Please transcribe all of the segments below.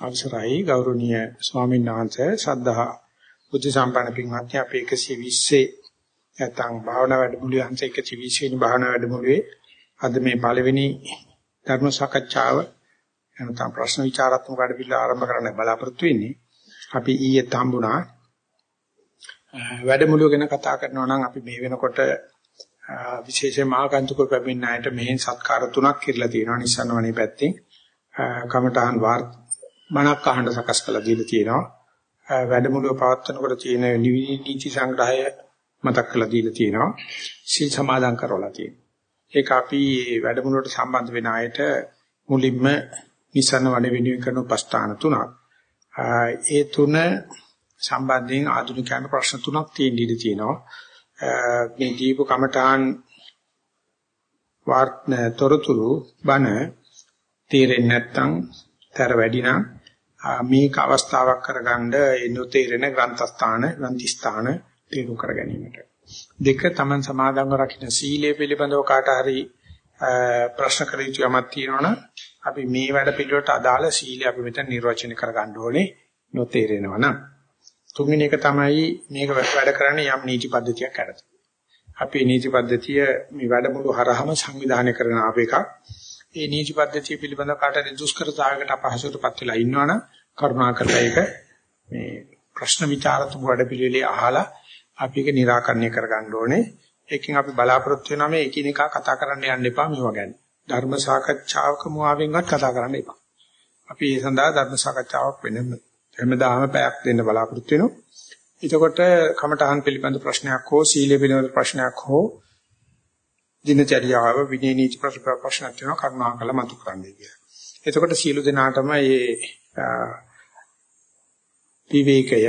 අවසරයි ගෞරවනීය ස්වාමීන් වහන්සේ සද්ධා බුද්ධ සම්පන්න පින්වත්නි අපි 120 නැත්නම් භාවනා වැඩමුළුවේ අංශ 120 වෙනි භාවනා වැඩමුළුවේ අද මේ පළවෙනි ධර්ම සාකච්ඡාව එනතම් ප්‍රශ්න විචාරාත්මක වැඩපිළිවෙල ආරම්භ කරන්න බලාපොරොත්තු වෙන්නේ. අපි ඊයේ හම්බුණා වැඩමුළුව ගැන කතා කරනවා නම් අපි මේ වෙනකොට විශේෂයෙන්ම ආගන්තුක පැමිණ අයට මෙහෙන් සත්කාර තුනක් කියලා තියෙනවා නිසනවනේ පැත්තෙන්. කමඨහන් වාර්ත මනක් අහන්න සකස් කළා දීලා තියෙනවා. වැඩමුළුව පවත්වනකොට තියෙන නීති සංග්‍රහය මතක් කරලා දීලා තියෙනවා. සීල් සමාදන් කරවලා තියෙනවා. ඒක අපි වැඩමුළුවට සම්බන්ධ වෙන අයට මුලින්ම නිසන වඩ වෙනුවෙන් කරන උපස්ථාන තුනක්. ඒ තුන සම්බන්ධයෙන් ආධුනිකයන් ප්‍රශ්න තුනක් තියෙන ඉඩ තියෙනවා. මේ දීප කමඨාන් වාර්ත තොරතුරු බණ තේරෙන්නේ නැත්නම් තර වැඩි නම් මේක අවස්ථාවක් කරගන්න ඒ නොතේරෙන ග්‍රන්ථස්ථාන ග්‍රන්ථස්ථාන තේරුම් කර ගැනීමට. දෙක තමන් සමාදන්ව රකින්න. සීලය පිළිබඳව කාට හරි ප්‍රශ්න කර යුතු යමක් තියෙනවනම් අපි මේ වැඩ පිළිවෙලට අදාළ සීලය අපි මෙතන නිර්වචනය කරගන්න ඕනේ. නොතේරෙනවා නම්. තුන්වෙනි එක තමයි මේක වැඩ කරන්නේ යම් නීති පද්ධතියක් අරගෙන. අපි නීති පද්ධතිය මේ වැඩමුළු හරහම සංවිධානය කරන ආප එකක්. ඒ නීති පද්ධතිය පිළිබඳව කාටද දුෂ්කරතාවයකට අපහසුතාවපත් වෙලා ඉන්නවනම් කරුණාකරලා ඒක මේ ප්‍රශ්න විචාරතුමු වැඩ පිළිවෙලේ අහලා අපි ඒක निराකරණය කරගන්න ඕනේ. ඒකෙන් අපි බලාපොරොත්තු වෙනවා මේ එකිනෙකා කතා කරන්න යන්න එපා මේවා ගැන. ධර්ම සාකච්ඡාවක මුවාවෙන්වත් කතා කරන්න එපා. අපි ඒ සඳහා ධර්ම සාකච්ඡාවක් වෙනම හැමදාම පැයක් දෙන්න බලාපොරොත්තු වෙනවා. එතකොට කමඨහන් පිළිබඳ ප්‍රශ්නයක් හෝ සීලය පිළිබඳ ප්‍රශ්නයක් හෝ දිනචර්යාව විනය නීති ප්‍රශ්න තියෙනවා කරුණාකර මතු කරන්නයි කියලා. එතකොට සීල දෙනාටම මේ විවේකය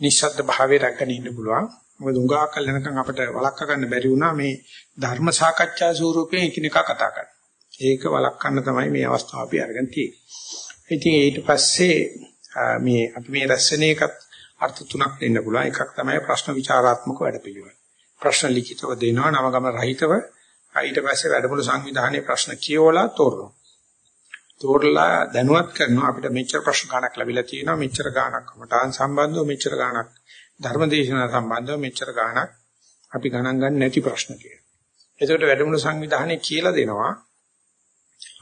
නිශ්ශබ්ද භාවයේ රැකගෙන ඉන්න පුළුවන්. මොකද උඟා කල්ලානකම් අපිට වළක්වා ගන්න බැරි වුණා මේ ධර්ම සාකච්ඡා ස්වරූපයෙන් එකිනෙකා කතා කරන්න. ඒක වළක්වන්න තමයි මේ අවස්ථාව අපි අරගෙන තියෙන්නේ. ඉතින් ඊට පස්සේ මේ අපි මේ රැස්වෙන එකත් අර්ථ තුනක් දෙන්න පුළුවන්. එකක් තමයි ප්‍රශ්න විචාරාත්මක වැඩපිළිවෙල. ප්‍රශ්න ලිඛිතව දෙනවා නවගම රහිතව ඊට පස්සේ වැඩමුළු සංවිධානයේ ප්‍රශ්න කියවලා තෝරනවා. තෝරලා දැනුවත් කරනවා අපිට මෙච්චර ප්‍රශ්න ගණක් ලැබිලා තියෙනවා මෙච්චර ගණක් කමටහන් සම්බන්ධව මෙච්චර ගණක් ධර්මදේශනා සම්බන්ධව මෙච්චර ගණක් අපි ගණන් ගන්න නැති ප්‍රශ්න කියලා. එතකොට වැඩමුළු සංවිධානයේ කියලා දෙනවා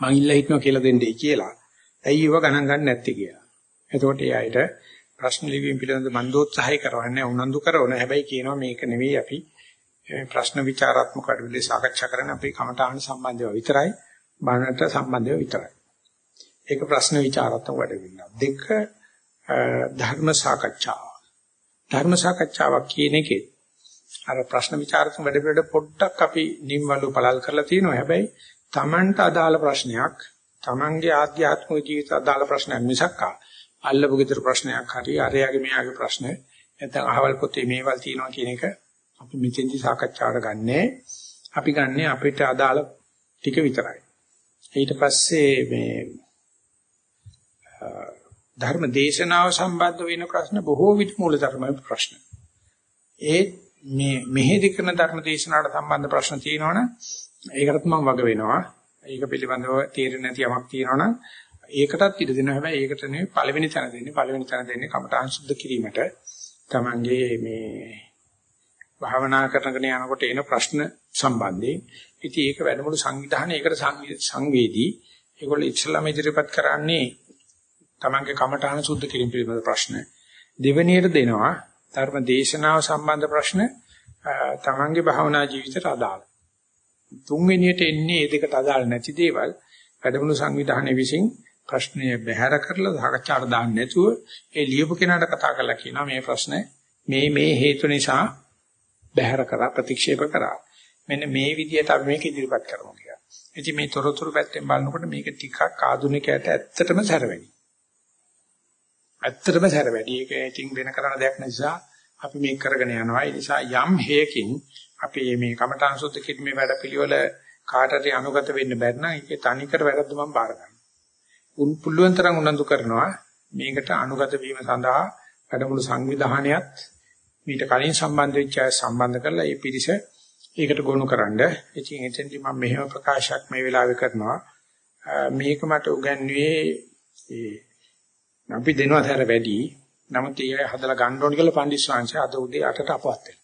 මං ඉල්ල හිටනවා කියලා දෙන්නේ කියලා. ඇයි ඒව ගණන් ගන්න නැත්තේ කියලා. එතකොට ඒ අයට ප්‍රශ්න ලිවීම පිළිබඳ මන්දෝත්සහය කරවන්නේ උනන්දු කරන හැබැයි කියනවා මේක නෙවෙයි අපි ප්‍රශ්න විචාරාත්මක වැඩවිලේ සාකච්ඡා කරන අපේ කමඨාන සම්බන්ධව විතරයි බණට සම්බන්ධව විතරයි. ඒක ප්‍රශ්න විචාරාත්මක වැඩවිල්ල. දෙක ධර්ම සාකච්ඡාව. ධර්ම සාකච්ඡාවක් කියන එකේ අර ප්‍රශ්න විචාරාත්මක වැඩවිලට පොඩ්ඩක් අපි නිම්වලු පළල් කරලා තියෙනවා. හැබැයි Tamanට අදාළ ප්‍රශ්නයක් Tamanගේ ආධ්‍යාත්මික ජීවිත අදාළ ප්‍රශ්නයක් මිසක් අල්ලපු ගෙදර ප්‍රශ්නයක් හරි අරයාගේ මෙයාගේ ප්‍රශ්න නැත්නම් අහවල් පොතේ මේවල් තියෙනවා කියන එක අපි මෙතෙන්දි සාකච්ඡාවට ගන්නෑ. අපි ගන්නෙ අපිට අදාළ ටික විතරයි. ඊට පස්සේ මේ ධර්ම දේශනාව සම්බන්ධ වෙන ප්‍රශ්න බොහෝ විට මූල ධර්ම ප්‍රශ්න. ඒ මේ මෙහෙදි කරන ධර්ම දේශනාවට සම්බන්ධ ප්‍රශ්න තියෙනවනම් ඒකටත් මම වග වෙනවා. ඒක පිළිබඳව තේරෙන්නේ නැති යමක් තියෙනවනම් ඒකටත් ඉඩ දෙනවා. හැබැයි ඒකට නෙවෙයි පළවෙනි තැන දෙන්නේ. පළවෙනි තැන දෙන්නේ කමඨාන් සුද්ධ කිරීමට. Tamange මේ භාවනා කරනගෙන යනකොට එන ප්‍රශ්න සම්බන්ධයෙන්. ඉතින් ඒක වැඩමුළු සංවිධානය ඒකට සංවේදී. ඒගොල්ලෝ ඉස්ලාම ඉදිරිපත් කරන්නේ තමන්ගේ කමඨාන සුද්ධ කිරීම පිළිබඳ ප්‍රශ්න. දෙවෙනියට දෙනවා ධර්ම දේශනාව සම්බන්ධ ප්‍රශ්න තමන්ගේ භාවනා ජීවිතයට අදාළ. තුන්වෙනියට එන්නේ මේ දෙකට අදාළ නැති දේවල්. වැඩමුළු සංවිධානයේ විසින් ප්‍රශ්නය බැහැර කරලා සාකච්ඡාට දාන්න නැතුව ඒ ලියපු කෙනාට කතා කරලා කියනවා මේ ප්‍රශ්න මේ මේ හේතු නිසා බැහැර කරා ප්‍රතික්ෂේප කරා. මෙන්න මේ විදිහට අපි මේක ඉදිරිපත් කරමු කියලා. ඉතින් මේ තොරතුරු පැත්තෙන් බලනකොට මේක ටිකක් ආධුනිකයට ඇත්තටම සැරවැඩි. ඇත්තටම සැරවැඩි. ඒක ඉතින් වෙන කරන දෙයක් නිසා අපි මේක කරගෙන යනවා. ඒ නිසා යම් හේයකින් අපි මේ කමඨාන් සුද්ධ කිරීමේ වැඩ පිළිවෙල කාටට අනුගත වෙන්න බැරි නම් ඒකේ තනිකර වැරද්ද මම බාර ගන්නවා. උන් පුළුවන් තරම් උනන්දු කරනවා මේකට අනුගත වීම සඳහා වැඩමුළු සංවිධානයත් මීට කලින් සම්බන්ධ වෙච්ච අය සම්බන්ධ කරලා ඒ පිරිස ඒකට ගොනුකරනද ඉතින් එතෙන්දි මම මෙහෙම ප්‍රකාශයක් මේ වෙලාවේ කරනවා මේක මට උගන්වුවේ ඒ අපි දෙනවා තර වැඩි. නමුත් ඒ හදලා ගන්න ඕන කියලා පණ්ඩිත් ස්වාමීන් අද උදේ 8ට අපවත් වෙනවා.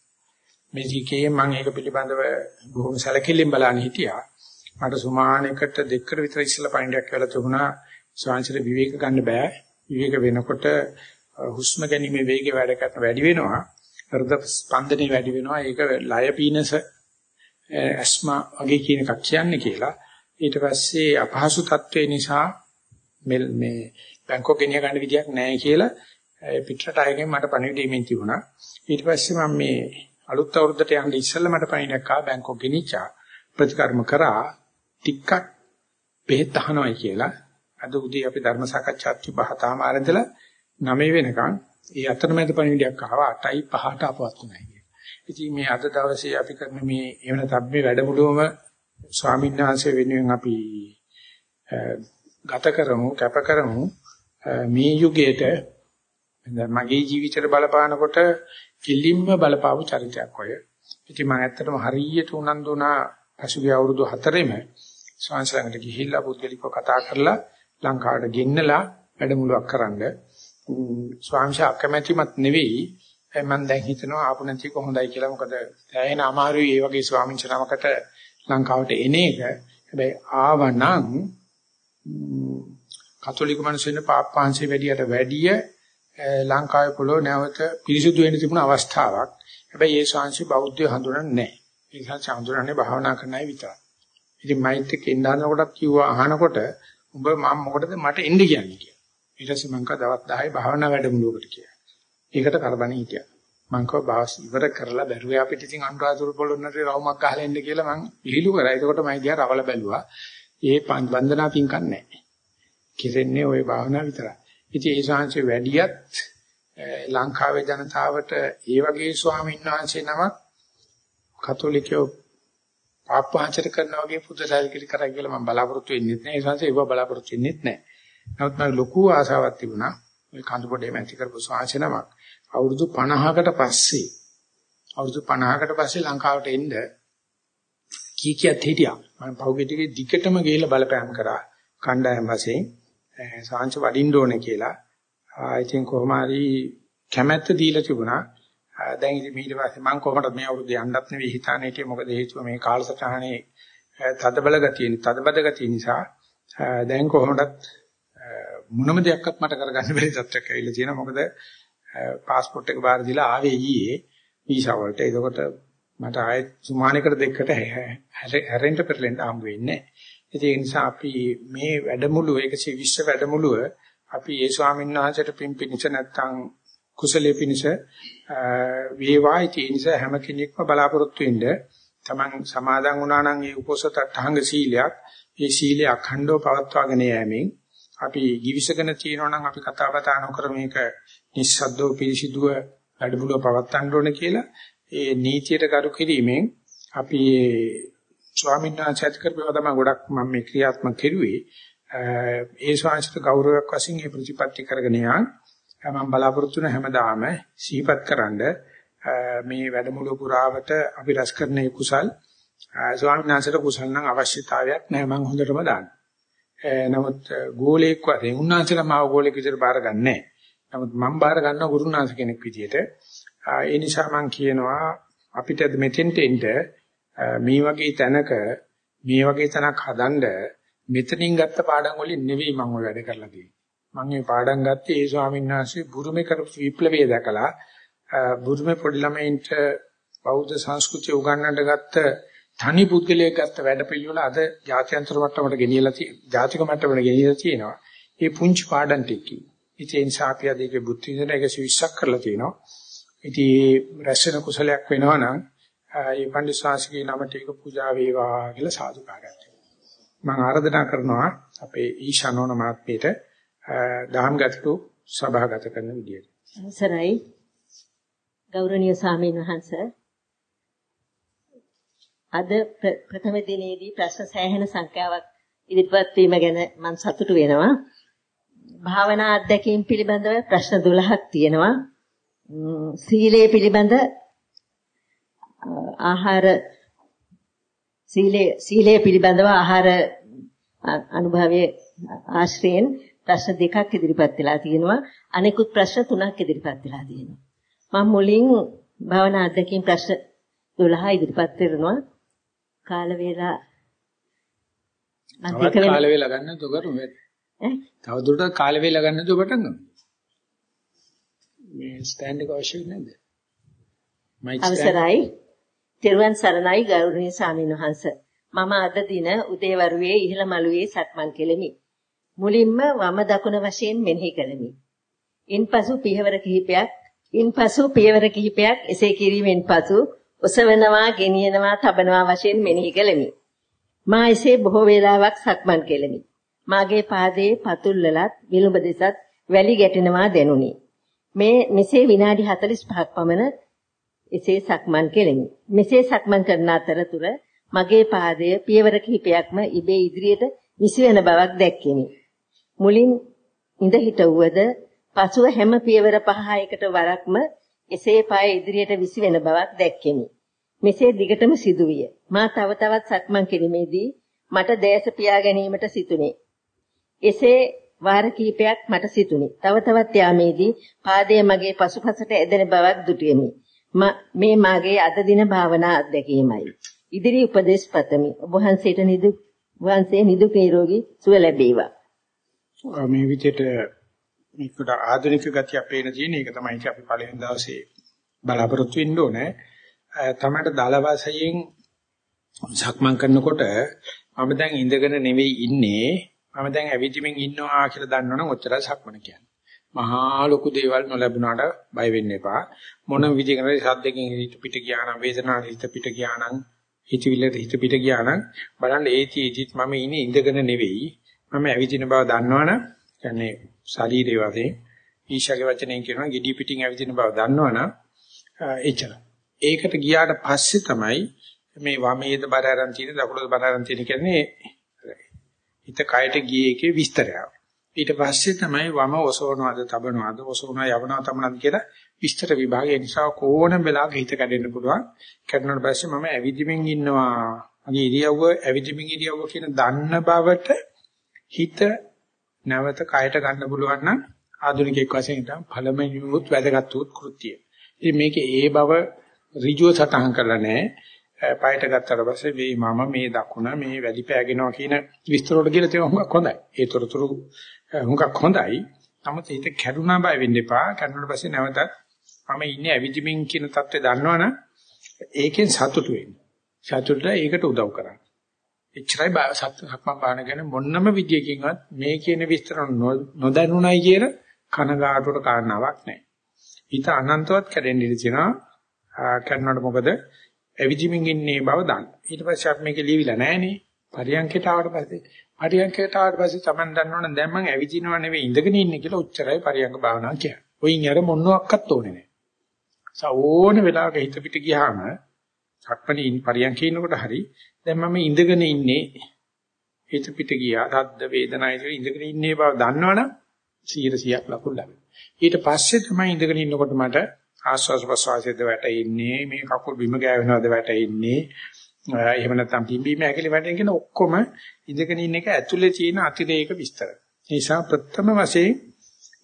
මේ ජීකේ මම ඒක පිළිබඳව බොහොම සැලකිල්ලෙන් බලන්න හිටියා. මට සුමානයකට දෙකකට විතර ඉස්සලා පණ්ඩියක් කියලා තිබුණා ස්වාමීන් විවේක ගන්න බෑ. විවේක වෙනකොට හුස්ම ගැනීමේ වේගය වැඩ කරන වැඩි වෙනවා. හෘද ස්පන්දනය වැඩි වෙනවා. ඒක ලය පීනස ඇස්මා වගේ කියන එකක් කියන්නේ කියලා. ඊට පස්සේ අපහසු තත්ත්වේ නිසා මේ බැංකොක් ගෙනිය ගන්න විදියක් නැහැ කියලා පිටරට අයගෙන් මට පණිවිඩෙමින් තිබුණා. ඊට පස්සේ මම මේ අලුත් අවුරුද්දට යන්න ඉස්සෙල්ලා මට පණිවිඩයක් ආවා බැංකොක් ගෙනිච්චා. ප්‍රතිකර්ම කරා ටිකක් බෙහෙත් අහනවායි කියලා. අද උදේ අපි ධර්ම සාකච්ඡා තිබහතාම ආරම්භලා 9 වෙනකන් ඒ අතරමැද පණිවිඩයක් ආවා 8යි 5ට අපවත් වුණා කියලා. ඉතින් මේ අද දවසේ අපි කරන මේ එවන තබ්බේ වැඩමුළුවම ස්වාමීන් වහන්සේ වෙනුවෙන් අපි ගත කරමු කැප කරමු මේ යුගයේට මගේ ජීවිතේට බලපානකොට කිලින්ම බලපාවු චරිතයක් ඔය. ඉතින් මම ඇත්තටම හරියට උනන්දු වුණා පසුගිය අවුරුදු 4ෙම ස්වාමීන් ගිහිල්ලා පුද්ගලිකව කතා කරලා ලංකාවට ගෙන්නලා වැඩමුළුවක් කරන්න ස්වාමීන් අකමැතිමත් නෙවෙයි මම දැන් හිතනවා ආපු නැති එක හොඳයි කියලා මොකද දැනෙන අමාරුයි මේ වගේ ස්වාමීන් වහන්සේනමකට ලංකාවට එන එක හැබැයි ආවනම් කතෝලික මිනිස්සුන්ගේ පාප්පාංශේ වැඩියට වැඩිය ලංකාවේ පොළොව නැවත පිරිසුදු වෙන්න තිබුණ අවස්ථාවක්. හැබැයි ඒ ශාංශي බෞද්ධය හඳුනන්නේ නැහැ. ඒ නිසා හඳුනන්නේ භාවනා කරන අය විතරයි. ඉතින් මයිත් එක්ක ඉඳන කොටත් කිව්වා අහනකොට උඹ මම මොකටද මට එන්න කියන්නේ කියලා. ඊට පස්සේ මං කව දවස් 10 භාවනා වැඩමුළුවකට කියලා. ඒකට කරබනේ හිටියා. මං කව බාස් ඉවර කරලා බැරුවේ අපිට ඉතින් අනුරාධපුර පොළොන්නට රවුමක් ගහලා එන්න කියලා මං ඉහිලු කරා. එතකොට මම ගියා රවල බැලුවා. ඒ වන්දනා පින්කම් නැහැ. කිරෙන්නේ ওই භාවනා විතරයි. ඉතින් ඒ ශාංශේ වැඩියත් ලංකාවේ ජනතාවට ඒ වගේ ස්වාමීන් වහන්සේ නමක් කතෝලිකයෝ පාප්පහාචර කරනවා වගේ පුදුසාරිකිරි කරා කියලා මම බලාපොරොත්තු වෙන්නේ නැහැ. ඒ ශාංශේ ඒව බලාපොරොත්තු වෙන්නේ නැහැ. නමුත් මම ලොකු ආසාවක් තිබුණා. ওই කඳුබඩේ මැටි කරපු ශාංශේ නමක් අවුරුදු 50කට පස්සේ අවුරුදු 50කට පස්සේ ලංකාවට එන්න කී කියක් හිටියා. මම පහුගිය ටිකේ දිගටම ගිහිල්ලා බලපෑම් කරා. කණ්ඩායම් වශයෙන් සාංශ වඩින්න ඕනේ කියලා. ඉතින් කොහොම හරි කැමැත්ත දීලා තිබුණා. දැන් ඉතින් ඊට පස්සේ මම කොහොමද මේ අවුරුදු යන්නත් නෙවෙයි හිතාන හිටියේ මොකද හේතුව මේ කාලසටහනේ තදබල ගතිය තදබද ගතිය නිසා දැන් කොහොමදත් මොනම දෙයක්වත් මට කරගන්න බැරි තත්ත්වයක් ඇවිල්ලා තියෙනවා. මොකද પાස්පෝර්ට් එක බාර දීලා ආවේ ඊයේ වීසා වලට. ඒකකොට මට ආයෙත් සුමානයකට දෙකකට හැරෙන්න පෙරලෙන්න හම්බ වෙන්නේ නැහැ. ඒ නිසා අපි මේ වැඩමුළුව 120 වැඩමුළුව අපි ඒ ස්වාමීන් වහන්සේට පිම්පිනිස නැත්තම් කුසලයේ පිනිස වේවා. ඒ නිසා හැම කෙනෙක්ම බලාපොරොත්තු වෙන්න තමන් සමාදන් වුණා නම් ඒ උපෝසත අටහංග සීලයක් ඒ සීලය අඛණ්ඩව පවත්වාගෙන යෑමෙන් අපි givisagena තියෙනවා නම් අපි කතා බතා නොකර මේක නිස්සද්දව පිරිසිදුව වැඩමුළුව පවත්වන්න ඕනේ කියලා ඒ නීතියට කරු කිරීමෙන් අපි ස්වාමීන් වහන්සේ ඇති කරපේවා තමයි ගොඩක් මම මේ ක්‍රියාත්මක කෙරුවේ. ඒ ස්වාමීන්ට ගෞරවයක් වශයෙන් මේ ප්‍රතිපත්ති කරගෙන යන මම බලාපොරොත්තු වෙන හැමදාම සිහිපත් කරන්ඩ මේ වැඩමුළු පුරාවට අපි රැස් කරන මේ කුසල් ස්වාමීන් වහන්සේට කුසල් නම් අවශ්‍යතාවයක් නැහැ මම හොඳටම දාන්න. Eh, නමුත් eh, ගෝලයක් වශයෙන් උන්වහන්සේලා මාව ගෝලෙක විදිහට බාර ගන්නෑ. නමුත් මම බාර ගන්නවා ගුරුනාථ කෙනෙක් විදිහට. ඒ නිසා මම කියනවා අපිට මෙතෙන්ට එන්න eh, මේ වගේ තැනක මේ වගේ තැනක් හදන්න මෙතනින් ගත්ත පාඩම් වලින් නෙවෙයි මම ඔය වැඩ කරලා තියෙන්නේ. මම මේ පාඩම් ගත්තේ ඒ ස්වාමීන් වහන්සේ බුරුමේ කරපු විප්ලවය දැකලා බුරුමේ පොඩි ළමයින්ට බෞද්ධ සංස්කෘතිය උගන්වන්නට ගත්ත තනි පුද්ගලයෙක් ගත්ත වැඩ පිළිවෙල අද ජාත්‍යන්තර මට්ටමට ගෙනියලා තියෙනවා. ජාතික මට්ටමට ගෙනියලා තියෙනවා. මේ පුංචි පාඩම් ටිකයි. ඉතින් ඒ නිසා අපි අද ඒකේ බුද්ධ විඳින 120ක් කරලා තියෙනවා. ඉතින් රැස්සෙන කුසලයක් වෙනවා නම් ඒ පණ්ඩිත ශාස්ත්‍රීය නමට ඒක පූජා වේවා කියලා සාදුකාරයක්. මම ආරාධනා කරනවා අපේ ඊශානෝන මාත්මේට දහම් ගැටළු සභාගත කරන විදියට. අවසරයි ගෞරවනීය සාමීන් වහන්ස අද ප්‍රථම දිනේදී ප්‍රශ්න සෑහෙන සංඛ්‍යාවක් ඉදිරිපත් වීම ගැන මම සතුටු වෙනවා. භාවනා අධ්‍යක්ීම් පිළිබඳව ප්‍රශ්න 12ක් තියෙනවා. සීලය පිළිබඳ ආහාර සීලය සීලය පිළිබඳව ආහාර අනුභවයේ ආශ්‍රයෙන් ප්‍රශ්න දෙකක් ඉදිරිපත් වෙලා තියෙනවා. අනෙකුත් ප්‍රශ්න තුනක් ඉදිරිපත් වෙලා තියෙනවා. මම මුලින් භවනා අධ්‍යක්ෂින් ප්‍රශ්න 12 ඉදිරිපත් කරනවා. කාල වේලා තවත් කාල වේලා ගන්න දුකරු ඈ තව දුරටත් කාල වේලා ගන්න දුක පටන් ගමු. මේ ස්ටෑන්ඩ් එක අවශ්‍ය නැද්ද? අවසරයි. තෙරුවන් සරණයි ගෞරවනීය ස්වාමීන් වහන්ස. මම අද දින උදේවරුේ ඉහළ මළුවේ සක්මන් කෙලෙමි. මුලින්ම වම දකුණ වශයෙන් මෙනෙහි කළෙමි ඉන්පසු පියවර කිහිපයක් ඉන්පසු පියවර කිහිපයක් එසේ කිරීමෙන් පසු ඔසවනවා ගෙනියනවා තබනවා වශයෙන් මෙනෙහි කළෙමි මා එසේ බොහෝ වේලාවක් සක්මන් කෙලෙමි. මාගේ පාදයේ පතුල්වලත් විලුඹ දෙසත් වැලි ගැටෙනවා දැනුනි. මේ මෙසේ විනාඩි 45ක් පමණ එසේ සක්මන් කෙලෙමි. මෙසේ සක්මන් කරන අතරතුර මගේ පාදය පියවර කිහිපයක්ම ඉබේ ඉදිරියට විසිවෙන බවක් දැක්කෙමි. මුලින් ඉඳ හිටවුවද පසුව හැම පියවර පහ එකට වරක්ම එසේ පාය ඉදිරියට විසිවෙන බවක් දැක්කෙමි. මෙසේ දිගටම සිදුවිය. මා තව තවත් සක්මන් කිරීමේදී මට දැස පියා ගැනීමට සිතුනේ. එසේ වාර කිහිපයක් මට සිතුනේ. තව තවත් යාමේදී පාදයේ මගේ පසුපසට ඇදෙන බවක් දුටුවෙමි. මේ මාගේ අද දින භාවනා අත්දැකීමයි. ඉදිරි උපදේශ පතමි. ඔබ වහන්සේට නිදුක් වහන්සේ නිදුක් නිරෝගී සුව ලැබේවා. මේ විදිහට මේකට ආධුනික ගතිය අපේන තියෙන එක තමයි අපි පළවෙනි දවසේ බලාපොරොත්තු වෙන්න ඕනේ. තමයි දල වශයෙන් සක්මන් කරනකොට මම දැන් ඉඳගෙන නෙවෙයි ඉන්නේ මම දැන් ඇවිදින්මින් ඉන්නවා කියලා දන්නවනම් ඔච්චරයි සක්මන කියන්නේ. මහා ලොකු දේවල් නොලැබුණාට බය වෙන්න එපා. මොන විදිහකට සද්දකින් හිත පිට ගියා නම් වේදනාවට හිත පිට ගියා නම් හිතවිල්ලට හිත පිට ගියා නම් බලන්න ඒතිෙදිත් මම ඉන්නේ ඉඳගෙන නෙවෙයි. මම ඇවිදින බව දන්නවනම් කියන්නේ ශරීරයේ වශයෙන් ඊශාගේ වචනයෙන් කියනවා gedi පිටින් ඇවිදින බව දන්නවනම් එච්චරයි. ඒකට ගියාට පස්සේ තමයි මේ වමේද බර අරන් තියෙන දකුණද බර අරන් තියෙන කියන්නේ හිත කයට ගියේ එකේ විස්තරය. ඊට පස්සේ තමයි වම ඔසවනවාද තබනවාද ඔසවනවා යවනවා තමනද කියලා විස්තර විභාගය නිසා කොෝනම වෙලාවක හිත කැඩෙන්න පුළුවන්. කැඩුණාට පස්සේ මම ඇවිදිමින් ඉන්නවා. මගේ ඉරියව්ව ඇවිදිමින් ඉරියව්ව කියන දන්න බවට හිත නැවත කයට ගන්න පුළුවන් නම් ආධුනිකයෙක් වශයෙන් තමයි ඵලමනියුත් වැදගත් උත් කෘත්‍යය. ඉතින් මේකේ ඒ බව ඍජුව සටහන් කරලා නැහැ. පයට ගත්තට පස්සේ මේ මම මේ දකුණ මේ වැඩි පෑගෙනවා කියන විස්තර වල කියලා තියෙනවා හුඟක් හොඳයි. ඒ තොරතුරු හුඟක් හොඳයි. නමුත් හිත කැඩුනා බය වෙන්න එපා. කැඩුණාට පස්සේ නැවතත් මම ඉන්නේ ඇවිදිමින් කියන தත්ත්වය දන්නවනම් ඒකෙන් සතුටු වෙන්න. සතුටට ඒකට උදව් කරන්න. එච්චරයි සක්මන් බාන ගැන මොන්නම විදියකින්වත් මේ කියන විස්තර නොදැනුණයි කියන කනගාටුවට කාරණාවක් නැහැ. හිත අනන්තවත් කැඩෙන්න ඉඩ තියෙනවා. කරනකොට මොකද ඇවිදිමින් ඉන්නේ බව දන්න. ඊට පස්සේ අපි මේක ලියවිලා නැහනේ. පරියන්කයට ආවට පස්සේ පරියන්කයට ආවට පස්සේ Taman දන්නවනේ දැන් මම ඇවිදිනව නෙවෙයි ඉඳගෙන ඉන්නේ කියලා උච්චරයි පරියන්ක භාවනාව කියන්නේ. ඔයින් අර මොනවාක්වත් ඕනේ නැහැ. සෝන වෙලාවක හිත පිට ගියාම සක්මණේ පරියන්කේ ඉන්නකොට හරි දැන් මම ඉඳගෙන ඉන්නේ හිත පිට ගියා සද්ද වේදනායි ඉඳගෙන ඉන්නේ බව දන්නවනම් 100ක් ලකුණු ලැබෙනවා. ඊට පස්සේ තමයි ඉඳගෙන ඉන්නකොට මට ආස්වාස් ප්‍රසවාසයේද වැටෙන්නේ මේ කකුල් බිම ගෑවෙනවද වැටෙන්නේ එහෙම නැත්නම් පිම්බීම ඇකිලි වැටෙන කියන ඔක්කොම ඉඳගෙන ඉන්න එක ඇතුලේ තියෙන අතිරේක විස්තර. ඒ නිසා ප්‍රථම වශයෙන්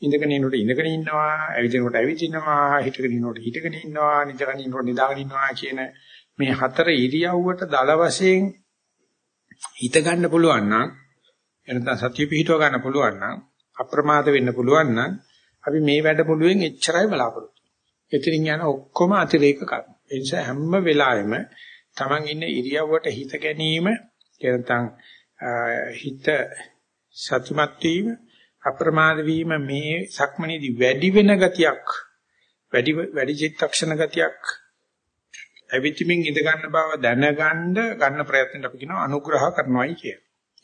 ඉඳගෙන ඉන්නකොට ඉඳගෙන ඉන්නවා, ඇවිදිනකොට ඇවිදිනවා, හිටගෙන ඉන්නකොට හිටගෙන ඉන්නවා, නිදාගෙන ඉන්නකොට නිදාගෙන ඉන්නවා කියන මේ හතර ඉරියව්වට දල වශයෙන් හිත ගන්න පුළුවන් නම් එනතන සතිය පිහිටව ගන්න පුළුවන් නම් අප්‍රමාද වෙන්න පුළුවන් නම් අපි මේ වැඩ පුළුවෙන් එච්චරයි බලාපොරොත්තු එතනින් යන ඔක්කොම අතිරේක කර්ම. ඒ නිසා හැම වෙලාවෙම Taman ඉන්න ඉරියව්වට හිත ගැනීම නැත්නම් හිත සතුටුමත් වීම අප්‍රමාද වීම මේ සක්මනේදී වැඩි වෙන ගතියක් වැඩි වැඩි චිත්තක්ෂණ ගතියක් ඇවිත්මින් ඉඳ ගන්න බව දැනගන්න ගන්න ප්‍රයත්නෙට අපි කියනවා අනුග්‍රහ කරනවායි කිය.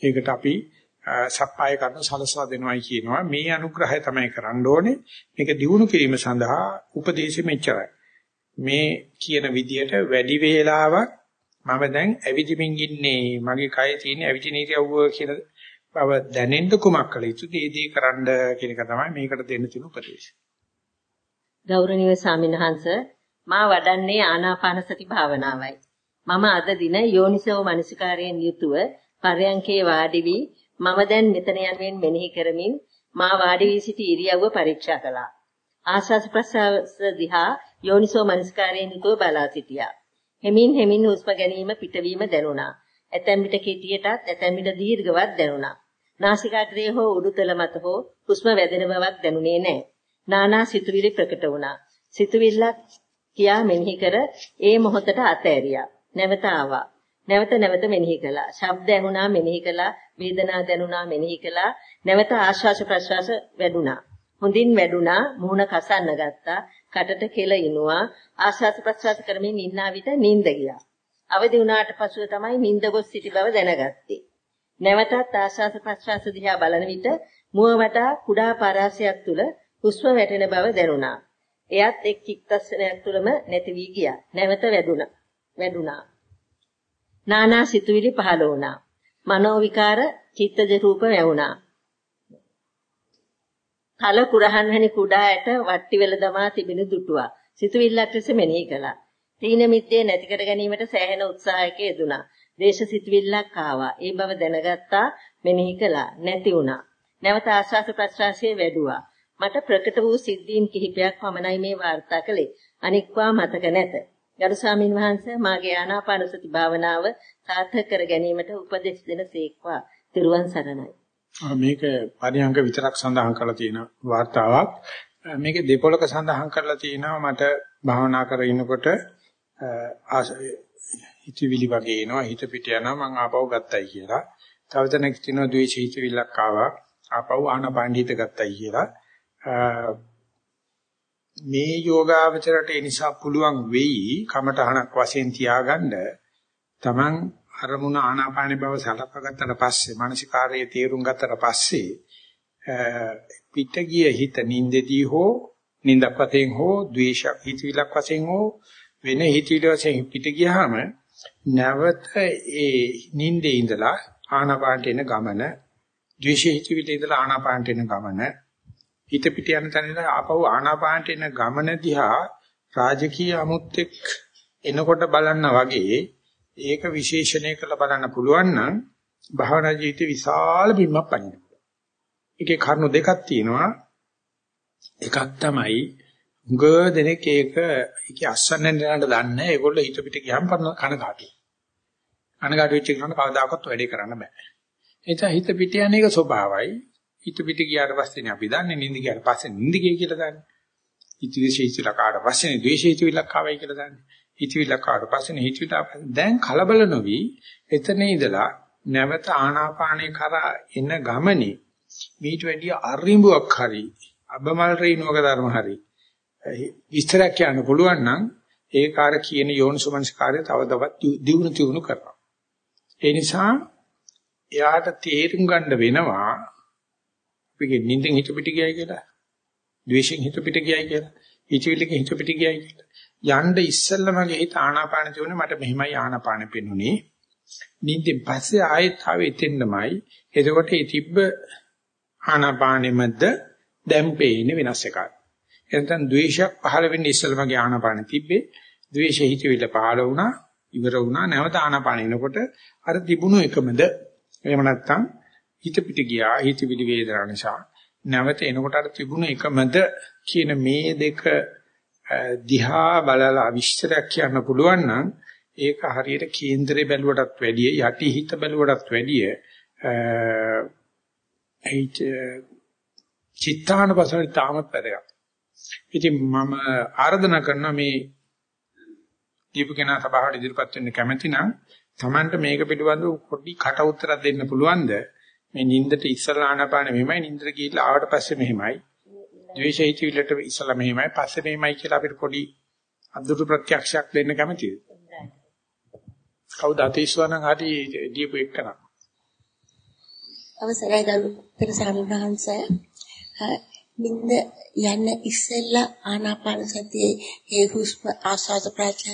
ඒකට අපි සප්පාය කරන සලසලා දෙනවයි කියනවා. මේ අනුග්‍රහය තමයි කරන්න ඕනේ. මේක දිනු කිරීම සඳහා උපදේශෙ මෙච්චරයි. මේ කියන විදියට වැඩි වේලාවක් මම දැන් ඇවිදිමින් ඉන්නේ මගේ කය තියෙන ඇවිදින ඉරියව්ව කියන බව දැනෙන්න කුමක් කළ යුතුද? ඒ දේ කරන්න කියන එක තමයි මේකට දෙන්න තියෙන උපදේශය. ගෞරවනීය ස්වාමින්වහන්ස මා වඩන්නේ ආනාපාන සති භාවනාවයි මම අද දින යෝනිසෝ මනසිකාරයෙන් යුතුව පරයන්කේ වාඩි වී මම දැන් මෙතන යනුවෙන් මෙනෙහි කරමින් මා වාඩි වී සිටි ඉරියව්ව පරීක්ෂා කළා. ආස්වාස් ප්‍රස්වාස දිහා යෝනිසෝ මනස්කාරයෙන් යුතුව බලා සිටියා. හෙමින් හෙමින් හුස්ම ගැනීම පිටවීම දැනුණා. ඇතැම් විට කෙටියටත් ඇතැම් විට දීර්ඝවත් දැනුණා. නාසිකාග්‍රයේ හෝ උඩුතල මත හෝ හුස්ම වැදෙන බවක් දැනුනේ නැහැ. නානා සිතුවිලි ප්‍රකට වුණා. සිතුවිල්ලක් කියා මෙනෙහි කර ඒ මොහොතට අතෑරියා. නැවත ආවා. නැවත නැවත මෙනෙහි කළා. ශබ්ද ඇහුණා මෙනෙහි කළා. වේදනා දැනුණා මෙනෙහි කළා. නැවත ආශ්වාස ප්‍රශ්වාස වැඩුණා. හොඳින් වැඩුණා. මුහුණ කසන්න ගත්තා. කටට කෙල ඉනුවා. ආශ්වාස ප්‍රශ්වාස කරමින් ඉන්නා විට නිින්ද ගියා. අවදි වුණාට පසුව තමයි නිින්ද ගොස් සිටි බව දැනගත්තේ. නැවතත් ආශ්වාස ප්‍රශ්වාස දිහා බලන විට මුව වටා කුඩා පරාසයක් තුල හුස්ම වැටෙන බව දැනුණා. එයත් එක් චිත්තස්සනයක් තුලම නැති වී ගියා. නැවත වැඩුණා. වැඩුණා. නානා සිතුවිලි පහළ වුණා. මනෝ විකාර චිත්තජ රූප වැවුණා. කල කුරහන් වැනි කුඩා ඇට වට්ටිවල දමා තිබෙන දුටුවා. සිතුවිල්ලක් ලෙස මෙනෙහි කළා. තීන මිද්දේ නැති කර ගැනීමට සෑහෙන උත්සාහයක යෙදුණා. දේශ සිතුවිල්ලක් ආවා. ඒ බව දැනගත්තා මෙනෙහි කළා. නැති වුණා. නැවත ආශ්වාස ප්‍රශ්වාසයේ වැඩුවා. මට ප්‍රකට වූ සිද්ධීන් කිහිපයක් පමණයි මේ වාර්තා කළේ. අනික්වා මතක නැත. ගරු ස්වාමින් වහන්සේ මාගේ ආනාපාන සති භාවනාව සාර්ථක කර ගැනීමට උපදෙස් දෙන සේක්වා. ත්‍රිවන් සරණයි. මේක පරිහංග විතරක් සඳහන් කරලා තියෙන වාර්තාවක්. මේක දෙපොලක සඳහන් කරලා තියෙනවා මට භාවනා කරනකොට හිතවිලි වගේ එනවා හිත පිට යනවා මං ආපහු ගත්තයි කියලා. තව තැනක තියෙනවා ද්වේෂ හිතවිල්ලක් ආවා ආපහු ආනපාන හිත ගත්තයි කියලා. මේ යෝගාවචරයට ඒ නිසා පුළුවන් වෙයි කමඨහනක් වශයෙන් තියාගන්න. Taman අරමුණ ආනාපාන බව සලකගත්තට පස්සේ මානසිකාර්යයේ තේරුම් ගත්තට පස්සේ පිට ගිය හිත නින්දෙදී හෝ නින්දක් වශයෙන් හෝ ද්වේෂ හිතවිලක් වශයෙන් හෝ වෙන හිතවිලි වශයෙන් පිට ගියාම නැවත ඒ නින්දේ ඉඳලා ආනාපානට එන ගමන ද්වේෂ හිතවිලි ඉඳලා ආනාපානට එන ගමන හිත පිට යන තැන ආපහු ආනාපානට එන ගමන දිහා රාජකීය අමුත්‍යක් එනකොට බලන්න වගේ ඒක විශේෂණය කරලා බලන්න පුළුවන් නම් භාවනා ජීවිතේ විශාල බිම්මක් පනින්න. ඒකේ කරුණු දෙකක් තියෙනවා. එකක් තමයි උග දෙනෙක් ඒක ඒකේ අස්සන්න නේද දන්නේ. ඒගොල්ලෝ හිත පිට ගියම් කනගාටුයි. කනගාටු වෙච්ච කෙනාට කවදාකවත් වැඩේ කරන්න බෑ. එතන හිත පිට යන එක ස්වභාවයි. හිත පිට ගියාට පස්සේනේ අපි දන්නේ නිින්ද ගියාට පස්සේ නිින්ද ගිය කියලා දන්නේ. හිතවිලිශීසලා කාට පස්සේනේ ද්වේෂීතුවිලක් ආවයි කියලා දන්නේ. හිතවිලක් කාට පස්සේනේ හිතවිලා දැන් කලබල නොවි එතන ඉඳලා නැවත ආනාපානේ කරා එන ගමනේ මීට වැඩිය අරිඹුවක් හරි අබමල් රේණුවක ධර්ම හරි විස්තරයක් කියන්න පුළුවන් නම් ඒ කාර්ය කියන යෝනිසමංස්කාරය තව තවත් දියුණු තියුණු කරනවා. ඒ නිසා එයාට තේරුම් ගන්න වෙනවා අපේ නිින්දෙන් හිත පිට ගියයි කියලා. ද්වේෂයෙන් හිත පිට ගියයි කියලා. හිතවිල්ලකින් හිත පිට ගියයි කියලා. යන්න ඉස්සෙල්ලමගේ හිත ආනාපාන තියුනේ මට මෙහිමයි ආනාපාන පෙන්ුනේ. නිින්දෙන් පස්සේ ආයෙත් ආවේ එතෙන්නමයි. එතකොට ඒ තිබ්බ ආනාපානෙමද දැන් පේන්නේ වෙනස් එකක්. එතෙන් ද්වේෂයක් පහළ වෙන්නේ ඉස්සෙල්ලමගේ ආනාපාන තිබ්බේ. ද්වේෂ හිතවිල්ල පහළ වුණා. ඉවර වුණා. නැවත ආනාපාන එනකොට අර තිබුණු එකමද එහෙම නැත්නම් හිත පිට ගියා හිතවිලි වේදනා නිසා නැවත එනකොට අර තිබුණ එකමද කියන මේ දෙක දිහා බලලා විස්තරයක් කියන්න පුළුවන් නම් ඒක හරියට කේන්දරේ බැලුවටත් වැඩිය යටි හිත බැලුවටත් වැඩිය ඒ චිත්තානපසන තාමත් වැඩක්. ඉතින් මම ආරාධනා කරන මේ දීපු කෙනා සභාවට ඉදිරිපත් වෙන්න කැමති නම් Tamanට මේක පිළිබඳව පොඩි කට උත්තරයක් දෙන්න පුළුවන්ද? මේ නින්දට ඉස්සලා ආනපාන මෙහෙමයි නින්දට ගිහිල්ලා ආවට පස්සේ මෙහෙමයි. ද්වේෂයිති විලට ඉස්සලා මෙහෙමයි පස්සේ මෙහෙමයි කියලා අපිට පොඩි අද්දුරු ප්‍රත්‍යක්ෂයක් දෙන්න කැමතිද? කවුද අතීස්වනම් හරි දීපු එක්කන අවසරයි ගරුතර සාමිවහන්සේ නින්ද යන්න ඉස්සෙල්ලා ආනාපාන සතියේ ඒ හුස්ම ආස්වාද ප්‍රත්‍යක්ෂය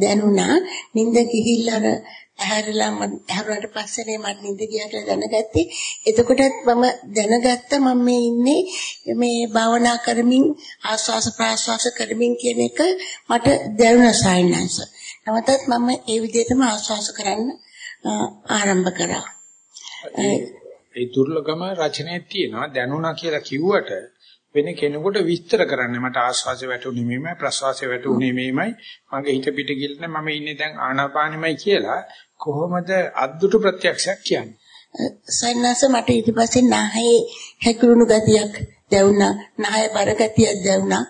දැනුණා. නින්ද ගිහිල්ලා ඇහැරලා මම ඇහැරුණාට පස්සේ මම නිින්ද ගියාට දැනගත්තේ. එතකොටත් මම දැනගත්ත මම මේ ඉන්නේ මේ භාවනා කරමින් ආස්වාස ප්‍රාස්වාස කරමින් කියන එක මට දැනුණා සායනස. නමුත් මම ඒ විදිහටම ආස්වාස කරන්න ආරම්භ කරා. ඒ දුර්ලභම රචනයේ තියෙනවා දැනුණා කියලා කිව්වට වෙන කෙනෙකුට විස්තර කරන්න මට ආස්වාසය වැටුනේ මෙහෙමයි ප්‍රසවාසය වැටුනේ මෙහෙමයි මගේ හිත පිට ගිල්ලන මම ඉන්නේ දැන් ආනාපානෙමයි කියලා කොහොමද අද්දුට ප්‍රත්‍යක්ෂයක් කියන්නේ සයන්නාස මට ඊට පස්සේ නහයේ හැකිරුණු ගතියක් දැවුණා නහය බර ගතියක් දැවුණා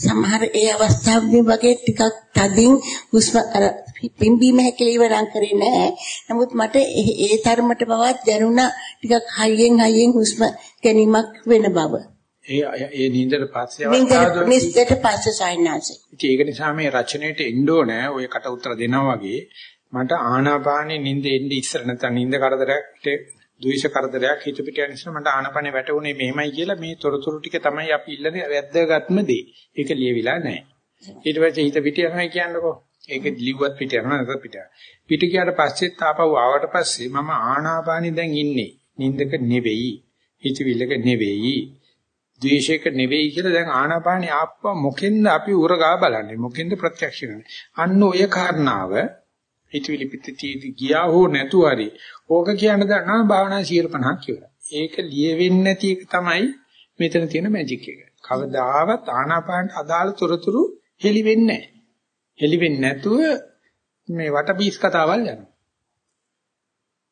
සමහර ඒ අවස්ථාවේදී වගේ ටිකක් තදින් හුස්ම පිම්බීම හැකිලිව නම් කරේ නැහැ. නමුත් මට ඒ තරමට බවත් දැනුණා ටිකක් හයියෙන් හයියෙන් හුස්ම ගැනීමක් වෙන බව. ඒ ඒ නින්දට පස්සේ අවස්ථාවද නින්දට පස්සේ සයින්නාසෙ. ඒක නිසා මේ රචනයේට එන්න ඕනේ ඔය කට උතර දෙනවා වගේ මට ආනාපානෙ නින්ද එන්නේ ඉස්සර නැත්නම් නින්ද කරදරයකට ද්වේෂ කරදරයක් හිත පිට යන නිසා මට ආනපනේ වැටුනේ මෙහෙමයි කියලා මේ තොරතුරු ටික තමයි අපි ඉල්ලන්නේ වැද්දගත්ම දේ. ඒක ලියවිලා නැහැ. ඊට පස්සේ හිත පිට යනවා කියන්නකෝ. ඒක ලිව්වත් පිට යනවා නැත්නම් පිට. පිට ගියාට පස්සෙත් ආපහු ආවට පස්සේ මම ආනාපානි දැන් ඉන්නේ. නින්දක නෙවෙයි. හිතවිල්ලක නෙවෙයි. ද්වේෂයක නෙවෙයි කියලා දැන් ආනාපානි ආප්ප මොකෙන්ද අපි උරගා බලන්නේ? මොකෙන්ද ප්‍රත්‍යක්ෂ කරන්නේ? අන්න ඔය කාරණාව හිතවිලි පිටිතියදී ගියා හෝ නැතුව හරි ඕක කියන්න දන්නවා භාවනා 150ක් කියලා. ඒක ලියෙවෙන්නේ නැති එක තමයි මෙතන තියෙන මැජික් එක. කවදාවත් ආනාපානට අදාළ තොරතුරු හෙලි වෙන්නේ නැහැ. හෙලි වෙන්නේ නැතුව මේ වටපීස් කතාවල් යනවා.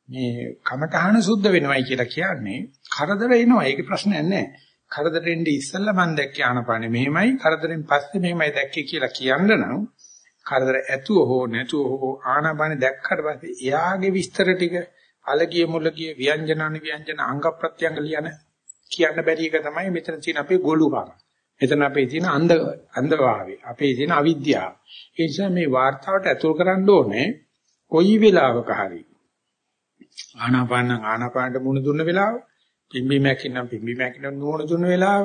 මේ කමඨහන සුද්ධ වෙනවයි කියලා කියන්නේ කරදර එනවා. ඒක ප්‍රශ්නයක් නැහැ. කරදරෙන් ඉස්සෙල්ලා මම දැක්කේ ආනපානෙ මෙහෙමයි කරදරෙන් පස්සේ මෙහෙමයි දැක්කේ කියලා කියන්න නම් කරදර ඇතුව හෝ නැතුව හෝ ආනපානෙ දැක්කට පස්සේ එයාගේ විස්තර ටික අලගිය මුලගිය ව්‍යංජන අනුව්‍යංජන අංග ප්‍රත්‍යංග ලියන කියන්න බැරි එක තමයි මෙතන තියෙන අපේ ගොළුකම. මෙතන අපේ තියෙන අන්ධ අන්ධභාවය, අපේ තියෙන අවිද්‍යාව. ඒ නිසා මේ වார்த்தාවට ඇතුල් කරන්න ඕනේ කොයි වෙලාවක හරි ආනාපාන ආනාපානට මුණ දුන්න වෙලාව පිම්බි මැකිනම් පිම්බි මැකිනම් නුවණ දුන්න වෙලාව,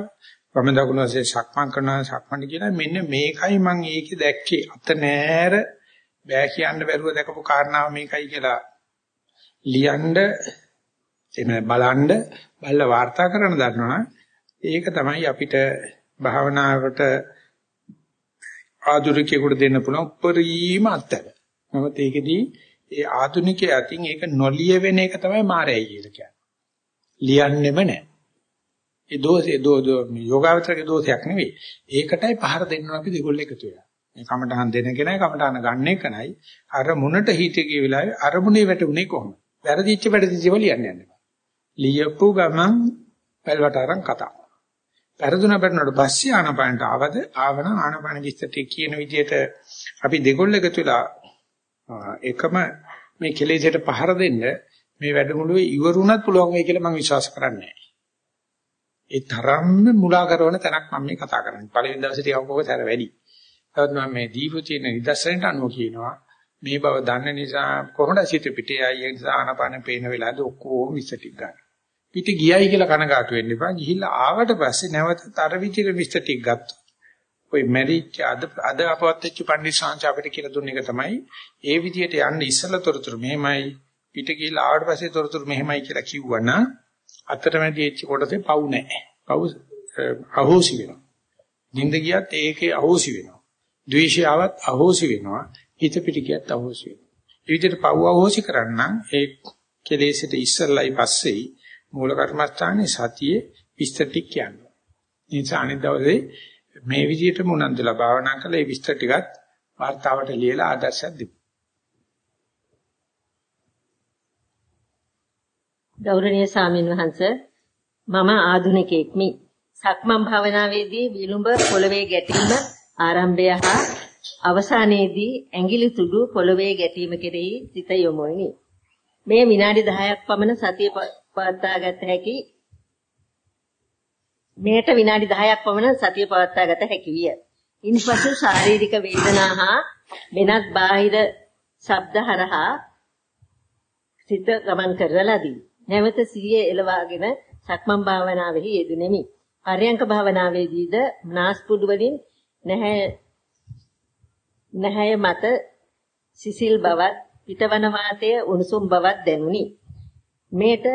වම දකුණ වශයෙන් සක්මන් කරනවා සක්මන් කියලා මෙන්න මේකයි මම ඒකේ දැක්කේ අත නෑර බෑ කියන්න බැරුව දැකපු කාරණාව මේකයි කියලා ලියන්න එහෙම බලන්න බල්ල වාර්තා කරන දන්නවනම් ඒක තමයි අපිට භාවනාවට ආධුනිකයෙකුට දෙන්න පුළුවන් උපරිම අත්දැක. නමුත් ඒකෙදී ඒ ආධුනිකයා අතින් ඒක නොලිය වෙන එක තමයි මායයි කියලා කියන්නේ. ලියන්නෙම නැහැ. ඒ දෝෂේ දෝ යෝගාවචරගේ දෝෂයක් නෙවෙයි. ඒකටයි පහර දෙන්න අපි දෙගොල්ල එකතු වෙලා. මේ කමටහන් දෙන කෙනයි කමටහන ගන්න එකනයි අර මුණට හිතේ ගිය වෙලාවේ අරමුණේ වැටුනේ කොහොමද? වැරදිච්ච වැරදිච්ච ලියන්න යන්න එපා. ලියපු ගමන් පැල්වට අරන් කතා. පෙරදුන පෙරනට පස්සේ ආනපානට ආවද ආවන ආනපාන විස්තරටි කියන විදිහට අපි දෙගොල්ල එකතු වෙලා එකම මේ කෙලෙසට පහර දෙන්න මේ වැඩමුළුවේ ඉවරුණත් පුළුවන් වෙයි කියලා මම විශ්වාස කරන්නේ ඒ තරම්ම මුලා කරන තැනක් මම මේ කතා කරන්නේ. පළවෙනි දවසේ ටිකක් ඔක සැර වැඩි. ඒවත් මම මේ දීපු තියෙන නිදර්ශනට අනුව කියනවා මේ බව දන්න නිසා කොහොමද සිත පිටේ ආයි ඒ නිසා ආනපන පේන වෙලාවද ඔක්කොම විස්ටික් ගන්න. පිට ගියයි කියලා කනගාටු වෙන්න එපා. ගිහිල්ලා ආවට පස්සේ නැවත අර විචිර විස්ටික් ගත්තා. ඔය මැරිච්ච අද අද අපවත් වෙච්ච පණ්ඩිත ශාන්ති අපිට කියලා දුන්න එක තමයි ඒ විදිහට යන්න ඉස්සලා තොරතුරු මෙහෙමයි පිට ගිහලා ආවට පස්සේ තොරතුරු මෙහෙමයි කියලා කිව්වනම් අතරමැදි එච්ච කොටසේ පවු නැහැ. පවු අහෝසි වෙනවා. නිින්ද ගියත් ඒකේ අහෝසි වෙනවා. ද්වේෂය ආවත් අහෝසි වෙනවා. හිත පිට ගියත් අහෝසි වෙනවා. ඒ විදිහට පවු අහෝසි කරන්න ඒ කෙලෙසට ඉස්සල්ලයි පස්සේ මූල කර්මස්ථානයේ සතියේ විස්තර ටික කියනවා. ඉන්සානි දවසේ මේ විදිහටම උනන්දුලා භාවනා කළා ඒ විස්තර ටිකත් වார்த்தාවට ලියලා ආදර්ශයක් දෙමු. ගෞරවනීය සාමින් වහන්ස මම ආධුනිකෙක්මි. සක්මන් භාවනාවේදී විලුඹ පොළවේ ගැටීම ආරම්භය හා අවසානයේදී ඇඟිලි තුඩු පොළවේ ගැටීම කෙරෙහි සිත යොමුවෙමි. මේ විනාඩි 10ක් පමණ සතිය පවත්වා ගත හැකි මේට විනාඩි 10ක් පමණ සතිය පවත්වා ගත හැකි විය. ඉන්පසු ශාරීරික වේදනා හා වෙනත් බාහිර ශබ්ද හරහා සිත ගමන් කරලාදී. නැවත සිහිය එළවාගෙන සක්මන් භාවනාවෙහි යෙදුණෙමි. පරයන්ක භාවනාවේදීද නාස්පුඩු වලින් නැහැ නැහැ මත සිසිල් බවත් පිටවන වාතයේ උණුසුම් බවක් දැනුනි. මේට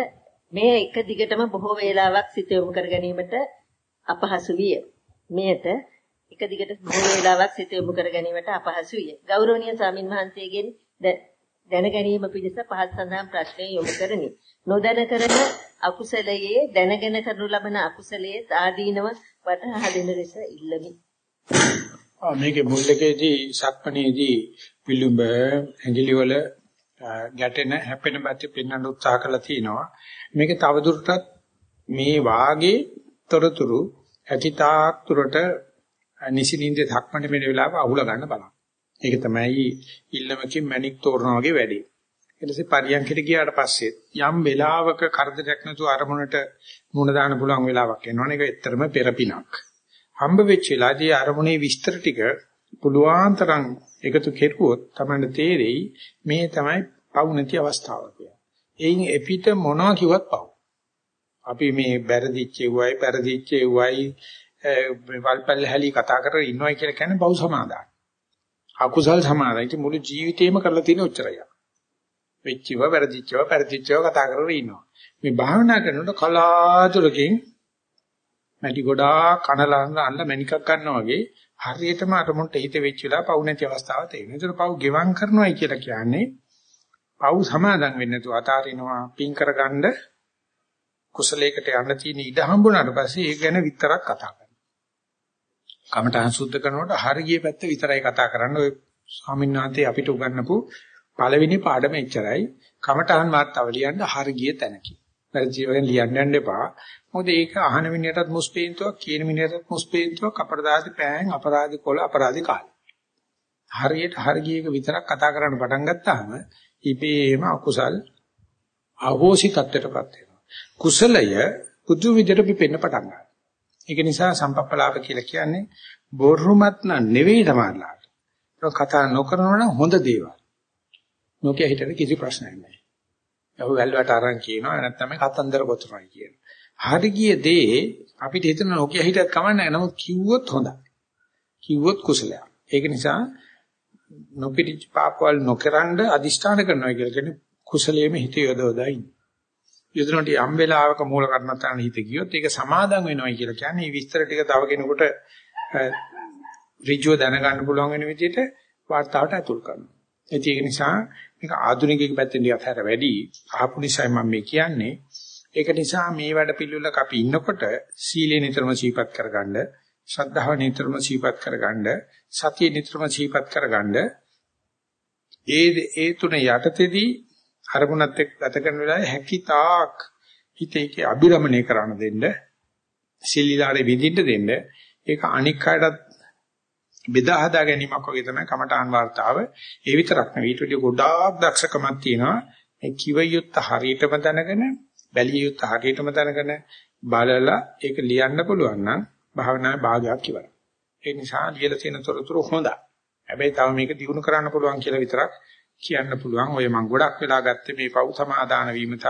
මේ එක දිගටම බොහෝ වේලාවක් සිත යොමු කර ගැනීමට අපහසු විය. මේට එක දිගට බොහෝ වේලාවක් සිත යොමු කර ගැනීමට අපහසු විය. ගෞරවනීය ස්වාමින් වහන්සේගෙන් දැන ගැනීම පිණිස පහත් සඳහන් ප්‍රශ්නය යොමු කරමි. නොදැන කරන අකුසලයේ දැනගෙන කරනු ලබන අකුසලයේ ආදීනව වටහා දෙන ලෙස ඉල්ලමි. ආ මේකේ මුල්ලකේදී සක්මණේදී පිළුඹ ඇඟිලි වල ගැටෙන හැපෙන බැති පෙන්වන්න උත්සාහ කළා තිනවා. මේක තවදුරටත් මේ වාගේ තොරතුරු ඇතිතාක් තුරට නිසිනින්ද සක්මණේ වෙන වෙලාව අහුල ගන්න බලන්න. ඒක තමයි ඉල්ලමකින් මැණික් තෝරනවා වගේ වැඩේ. ඊට පස්සේ පරියන්කට ගියාට පස්සේ යම් වෙලාවක කරදරයක් නැතුව අරමුණට මුණ දාන්න පුළුවන් වෙලාවක් එනවනේ ඒක ඇත්තටම පෙරපිනක්. හම්බ වෙච්ච වෙලාවදී අරමුණේ විස්තර ටික පුළුවන් තරම් එකතු කෙරුවොත් තමයි තේරෙයි මේ තමයි පවු නැති අවස්ථාව කියලා. එයින් එපිට මොනවා කිව්වත් පවු. අපි මේ බැරදිච්ච වයි පෙරදිච්ච වයි වල්පල් හැලී කතා කරගෙන ඉන්නවා කියලා කියන්නේ බහු සමාදාන. අකුසල් සමාදාන. ඉතින් මුළු ජීවිතේම කරලා තියෙන උච්චරය. වෙච්චිව වැරදිච්චව පෙරදිච්චව කතා කරගෙන ඉන්නවා. මේ භාවනා කරනකොට කලාතුරකින් මැටි ගොඩාක් කනලන්න අල්ල මැනිකක් ගන්නවා වගේ හරියටම අරමුණට හිත වෙච්ච වෙලාව පවු නැති අවස්ථාව තියෙනවා. ඒතර පවු ගෙවම් කරනවායි කියලා කියන්නේ පවු සමාදන් වෙන්නේ නැතුව අතාරිනවා පින් කරගන්න කුසලයකට යන්න තියෙන ඉඩ හම්බුනාට පස්සේ ඒක ගැන විතරක් කතා කරනවා. කමඨහං සුද්ධ කරනකොට හරිය පැත්ත විතරයි කතා කරන්නේ. ඔය ස්වාමීන් වහන්සේ අපිට උගන්වපු පළවෙනි පාඩම එච්චරයි. කමඨහං වාර්තාව ලියන්න හරිය තැනකි. වැරදි වලින් ලියන්න යන්න එපා. මොකද ඒක අහන මිනිහටත් මුස්පේන්තුවක්, කියන මිනිහටත් මුස්පේන්තුවක්, අපරාධි පෑන්, අපරාධි කොළ, අපරාධි කාලේ. හරියට හරියක විතරක් කතා කරන්න පටන් ගත්තාම ඉබේම අකුසල් අහෝසි තත්ත්වයටපත් වෙනවා. කුසලය පුදු විදිහට පිපෙන්න පටන් ගන්නවා. ඒක නිසා සම්පප්පලාප කියලා කියන්නේ බොරුමත් නෙවෙයි තමයිලාට. ඒක කතා නොකරනවා නම් හොඳ දේවල්. නොකිය හිතට කිසි ප්‍රශ්නයක් නැහැ. යහු වැල්වට අරන් කියනවා නැත්නම් මේ කතන්දර ගොතනයි කියනවා. හරි ගිය දේ අපිට හිතන නොකිය හිතත් කමන්නේ නමුත් කිව්වොත් හොඳයි. කිව්වොත් කුසලයක්. ඒක නිසා නොපිරිච පාපවල නොකරනද අදිෂ්ඨාන කරනවා කියලා කියන්නේ කුසලයේම හිත යොදවලා ඉන්නේ. යොදනට යම් වෙලාවක මූල කර්මත්තාන හිත ගියොත් ඒක සමාදම් වෙනවා කියලා කියන්නේ මේ විස්තර ටික තව කෙනෙකුට ඍජුව දැනගන්න පුළුවන් වෙන විදිහට වාර්තාවට ඇතුල් කරනවා. ඒක නිසා මේක ආධුනිකයෙක් පැත්තෙන් ටිකක් හැර වැඩි ආපු නිසායි මම මේ කියන්නේ. ඒක නිසා මේ වැඩ පිළිවෙලක අපි ඉන්නකොට සීලය නිතරම සීපත් කරගන්න, ශ්‍රද්ධාව නිතරම සීපත් කරගන්න, සතිය නිතරම සීපත් කරගන්න. ඒ ඒ තුන යටතේදී අරමුණත් එක්ක ගත කරන වෙලාවේ හැකිතාක් හිතේකේ අභිරමණය කරන්න දෙන්න, සිල්ලිලාරේ විඳින්න දෙන්න. ඒක අනික් අයටත් බෙදා හදා ගැනීමක් වගේ තමයි කමඨාන් වார்த்தාව. ඒ විතරක් නෙවෙයි ඊට වඩා ගොඩාක් දක්ෂකමක් තියෙනවා. මේ කිව යුත්ත හරියටම දැනගෙන, බැලිය යුත්ත හරියටම දැනගෙන බලලා ඒක ලියන්න පුළුවන් නම් භාවනාවේ භාගයක් ඉවරයි. ඒ නිසා ලියලා තියෙන තොරතුරු හොඳයි. හැබැයි තව මේක දියුණු කරන්න පුළුවන් කියලා විතරක් කියන්න පුළුවන්. ඔය මම ගොඩක් වෙලා ගත්තේ මේ පව් සමාදාන වීම සහ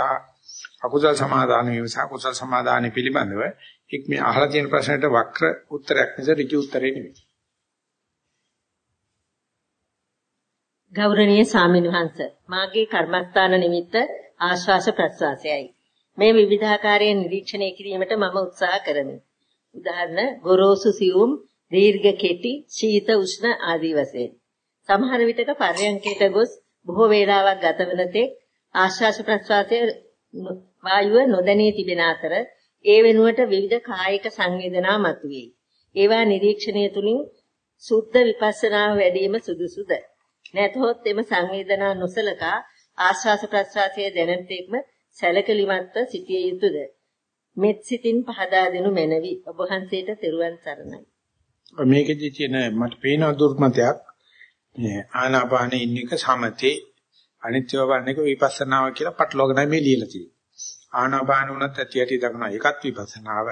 අකුසල් සමාදාන වීම සහ කුසල් සමාදාන පිළිබඳව එක් මේ අහලා තියෙන ප්‍රශ්නට වක්‍ර උත්තරයක් නිසා ඍජු උත්තරේ නෙමෙයි. ගෞරවනීය සාමිනවහන්ස මාගේ කර්මස්ථාන නිමිත්ත ආශ්වාස ප්‍රශ්වාසයයි. මේ විවිධාකාරයෙන් නිරීක්ෂණය කිරීමට මම උත්සාහ කරමි. උදාහරණ ගොරෝසු සියුම් දීර්ඝ කෙටි ශීත උෂ්ණ ආදී වශයෙන්. සමහර විටක පර්යංකයට ගොස් බොහෝ වේලාවක් ගත වන තෙක් ආශ්වාස ප්‍රශ්වාසයේ වායුව නොදැනී තිබෙන අතර ඒ වෙනුවට විවිධ කායික සංවේදනා මතුවේ. ඒවා නිරීක්ෂණය තුලින් සුද්ධ විපස්සනාව වැඩිම සුදුසුද? නැතහොත් එම සංවේදනා නොසලකා ආශ්වාස ප්‍රශ්වාසයේ දැනෙන තෙක්ම සැලකලිමත්ව සිටිය යුතුයද මෙත් සිතින් පහදා දෙනු මැනවි. ඔබ වහන්සේට තෙරුවන් සරණයි. මේකෙදි තියෙන මට පේන දුර්මතයක්. මේ ආනාපානේ ඉන්න එක සමතේ අනිත්‍යව වන්න එක විපස්සනාව කියලා පටලවාගෙන මේ ලියලා තියෙන්නේ. ආනාපාන උනත් ඇති ඇති දක්න එකත් විපස්සනාව.